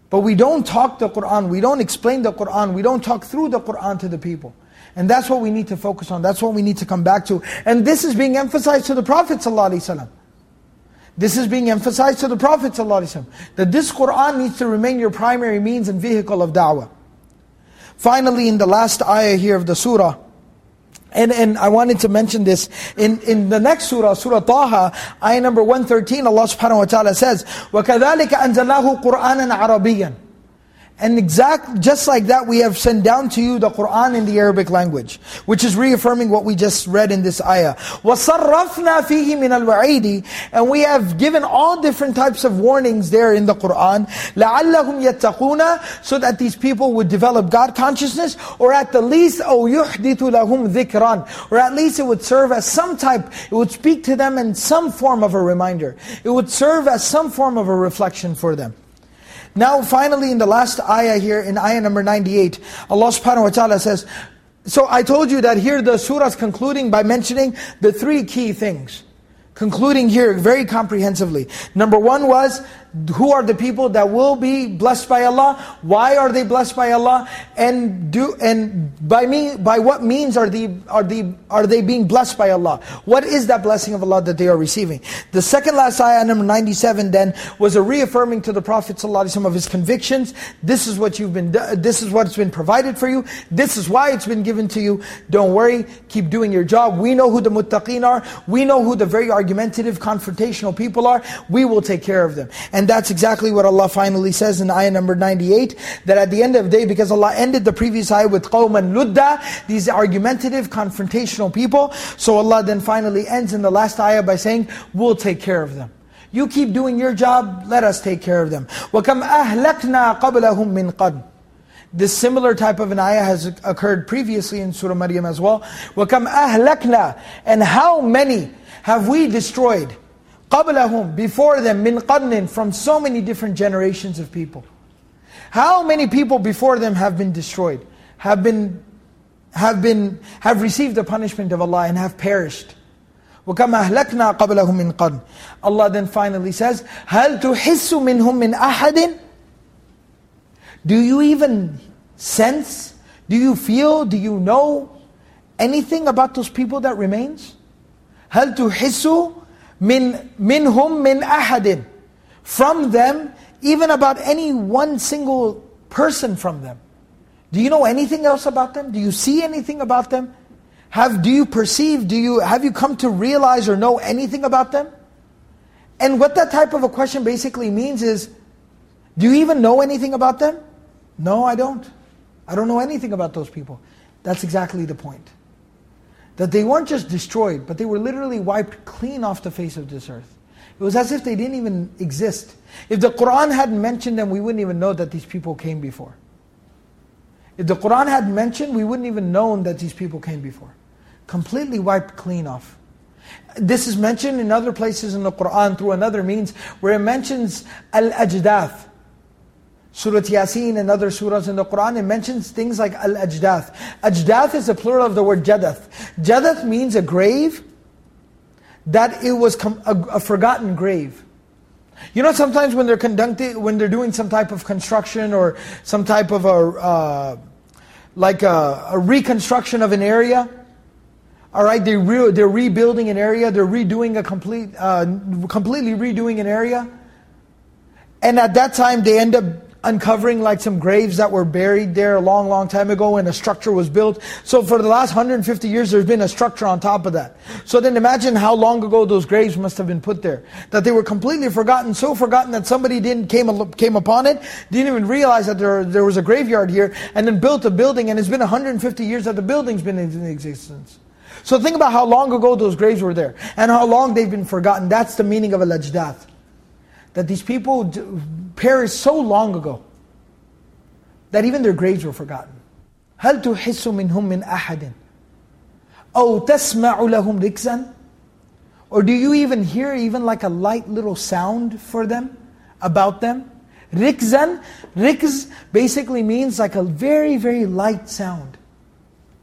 But we don't talk the Qur'an, we don't explain the Qur'an, we don't talk through the Qur'an to the people. And that's what we need to focus on, that's what we need to come back to. And this is being emphasized to the Prophet ﷺ. This is being emphasized to the Prophet ﷺ. That this Qur'an needs to remain your primary means and vehicle of da'wah. Finally, in the last ayah here of the surah, and, and I wanted to mention this, in, in the next surah, Surah Taha, ayah number 113, Allah subhanahu wa ta'ala says, وَكَذَلِكَ أَنزَلْنَاهُ قُرْآنًا عَرَبِيًّا and exact, just like that, we have sent down to you the Qur'an in the Arabic language, which is reaffirming what we just read in this ayah. وَصَرَّفْنَا فِيهِ مِنَ الْوَعِيدِ And we have given all different types of warnings there in the Qur'an, لَعَلَّهُمْ يَتَّقُونَ So that these people would develop God consciousness, or at the least, أَوْ يُحْدِثُ لَهُمْ ذِكْرًا Or at least it would serve as some type, it would speak to them in some form of a reminder. It would serve as some form of a reflection for them. Now finally in the last ayah here, in ayah number 98, Allah subhanahu wa ta'ala says, so I told you that here the surah is concluding by mentioning the three key things. Concluding here very comprehensively. Number one was who are the people that will be blessed by Allah? Why are they blessed by Allah? And do and by me by what means are they are they are they being blessed by Allah? What is that blessing of Allah that they are receiving? The second last ayah, number 97 then, was a reaffirming to the Prophet ﷺ of his convictions. This is what you've been this is what's been provided for you. This is why it's been given to you. Don't worry, keep doing your job. We know who the muttaqeen are. We know who the very argumentative, confrontational people are. We will take care of them. And and that's exactly what Allah finally says in ayah number 98, that at the end of the day, because Allah ended the previous ayah with qawman ludda, these argumentative, confrontational people, so Allah then finally ends in the last ayah by saying, we'll take care of them. You keep doing your job, let us take care of them. وَكَمْ أَهْلَكْنَا قَبْلَهُمْ مِنْ قَدْمٍ this similar type of an ayah has occurred previously in Surah Maryam as well. وَكَمْ أَهْلَكْنَا And how many have we destroyed? قَبْلَهُمْ Before them, min قَرْنٍ From so many different generations of people. How many people before them have been destroyed? Have been, have been, have received the punishment of Allah and have perished. وَكَمْ أَهْلَكْنَا قَبْلَهُمْ مِنْ قَرْنٍ Allah then finally says, هَلْ تُحِسُّ مِنْهُمْ مِنْ أَحَدٍ Do you even sense? Do you feel? Do you know anything about those people that remains? هل تحس min, minhum min ahadin. From them, even about any one single person from them. Do you know anything else about them? Do you see anything about them? Have, do you perceive, do you, have you come to realize or know anything about them? And what that type of a question basically means is, do you even know anything about them? No, I don't. I don't know anything about those people. That's exactly the point. That they weren't just destroyed, but they were literally wiped clean off the face of this earth. It was as if they didn't even exist. If the Quran hadn't mentioned them, we wouldn't even know that these people came before. If the Quran hadn't mentioned, we wouldn't even known that these people came before. Completely wiped clean off. This is mentioned in other places in the Quran through another means, where it mentions al-ajdath. Surah Yasin and other surahs in the Quran, it mentions things like al-ajdath. Ajdath is a plural of the word jadath. Jadath means a grave, that it was a, a forgotten grave. You know, sometimes when they're conducting, when they're doing some type of construction or some type of a, uh, like a, a, reconstruction of an area, all right, they re, they're rebuilding an area, they're redoing a complete, uh, completely redoing an area, and at that time they end up uncovering like some graves that were buried there a long, long time ago and a structure was built. So for the last 150 years, there's been a structure on top of that. So then imagine how long ago those graves must have been put there. That they were completely forgotten, so forgotten that somebody didn't came, came upon it, didn't even realize that there, there was a graveyard here, and then built a building, and it's been 150 years that the building's been in existence. So think about how long ago those graves were there, and how long they've been forgotten. That's the meaning of al-ajdath that these people perished so long ago that even their graves were forgotten. هل تحس منهم من أحد أو تسمع لهم ركزا Or do you even hear even like a light little sound for them, about them? Rikzan, rikz basically means like a very, very light sound.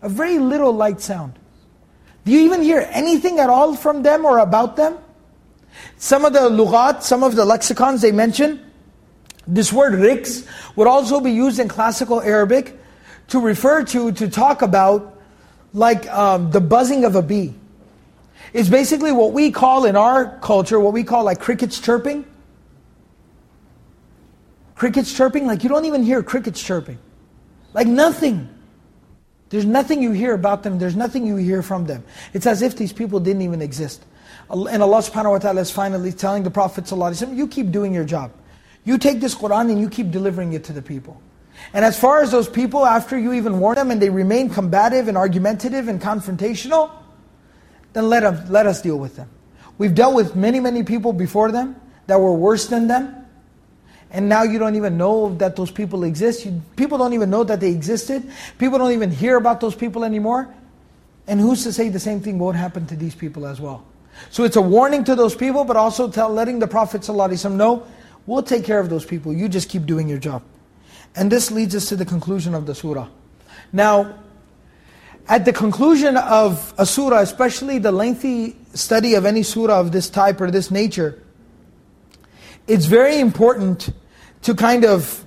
A very little light sound. Do you even hear anything at all from them or about them? Some of the lughat, some of the lexicons they mention, this word rikz would also be used in classical Arabic to refer to, to talk about like um, the buzzing of a bee. It's basically what we call in our culture, what we call like crickets chirping. Crickets chirping, like you don't even hear crickets chirping. Like nothing. There's nothing you hear about them, there's nothing you hear from them. It's as if these people didn't even exist. And Allah subhanahu wa ta'ala is finally telling the Prophet ﷺ, you keep doing your job. You take this Qur'an and you keep delivering it to the people. And as far as those people, after you even warn them and they remain combative and argumentative and confrontational, then let, them, let us deal with them. We've dealt with many, many people before them that were worse than them. And now you don't even know that those people exist. You, people don't even know that they existed. People don't even hear about those people anymore. And who's to say the same thing won't happen to these people as well? So it's a warning to those people, but also tell, letting the Prophet ﷺ know, we'll take care of those people, you just keep doing your job. And this leads us to the conclusion of the surah. Now, at the conclusion of a surah, especially the lengthy study of any surah of this type or this nature, it's very important to kind of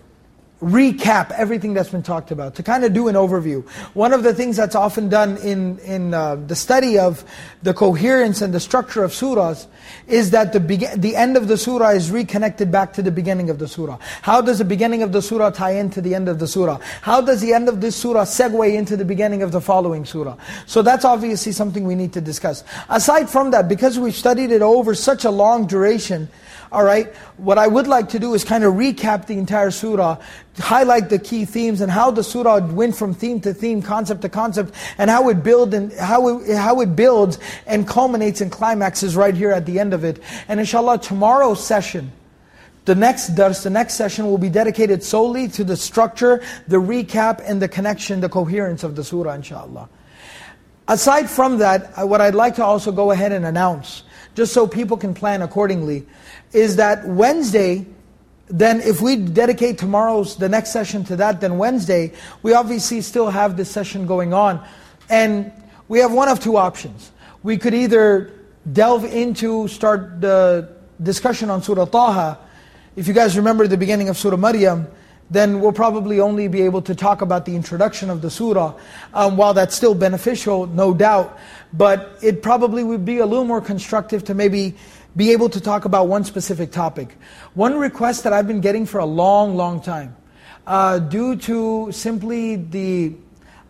recap everything that's been talked about, to kind of do an overview. One of the things that's often done in, in uh, the study of the coherence and the structure of surahs is that the, the end of the surah is reconnected back to the beginning of the surah. How does the beginning of the surah tie into the end of the surah? How does the end of this surah segue into the beginning of the following surah? So that's obviously something we need to discuss. Aside from that, because we've studied it over such a long duration, all right, what I would like to do is kind of recap the entire surah, highlight the key themes and how the surah went from theme to theme, concept to concept, and how it build and how it, how it builds and culminates and climaxes right here at the end of it. And inshallah, tomorrow's session, the next dars, the next session will be dedicated solely to the structure, the recap, and the connection, the coherence of the surah, inshallah. Aside from that, what I'd like to also go ahead and announce, just so people can plan accordingly, is that Wednesday, then if we dedicate tomorrow's, the next session to that, then Wednesday, we obviously still have this session going on. And we have one of two options. We could either delve into, start the discussion on Surah Taha. If you guys remember the beginning of Surah Maryam, then we'll probably only be able to talk about the introduction of the surah. Um, while that's still beneficial, no doubt, but it probably would be a little more constructive to maybe be able to talk about one specific topic. One request that I've been getting for a long, long time, uh, due to simply the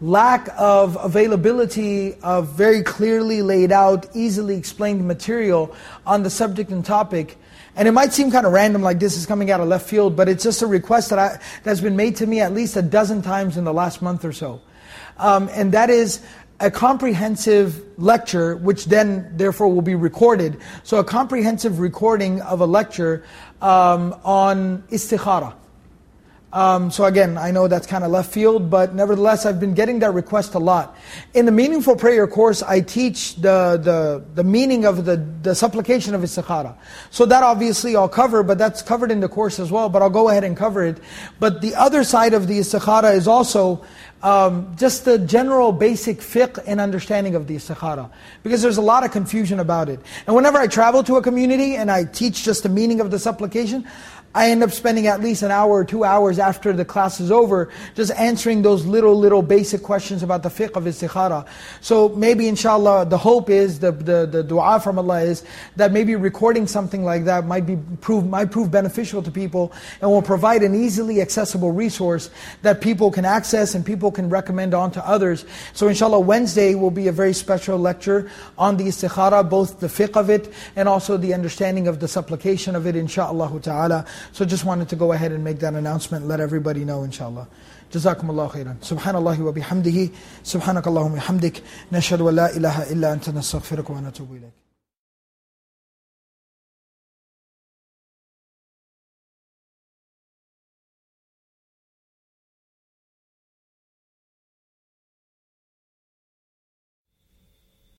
lack of availability of very clearly laid out, easily explained material on the subject and topic. And it might seem kind of random, like this is coming out of left field, but it's just a request that I, that's been made to me at least a dozen times in the last month or so. Um, and that is a comprehensive lecture, which then therefore will be recorded. So a comprehensive recording of a lecture um, on istikhara. Um, so again, I know that's kind of left field, but nevertheless, I've been getting that request a lot. In the Meaningful Prayer course, I teach the, the, the meaning of the, the supplication of istikhara. So that obviously I'll cover, but that's covered in the course as well, but I'll go ahead and cover it. But the other side of the istikhara is also um, just the general basic fiqh and understanding of the istikhara. Because there's a lot of confusion about it. And whenever I travel to a community and I teach just the meaning of the supplication, I end up spending at least an hour or two hours after the class is over just answering those little, little basic questions about the fiqh of istikhara. So maybe inshallah, the hope is, the, the, the dua from Allah is, that maybe recording something like that might, be prove, might prove beneficial to people and will provide an easily accessible resource that people can access and people can recommend on to others. So inshallah, Wednesday will be a very special lecture on the istikhara, both the fiqh of it and also the understanding of the supplication of it, inshaAllah ta'ala. So just wanted to go ahead and make that announcement, let everybody know inshallah. جزاكم الله خيرا سبحان الله وبحمده سبحانك اللهم وبحمدك نشهد أن لا إله إلا أنت نستغفرك ونتوب إليك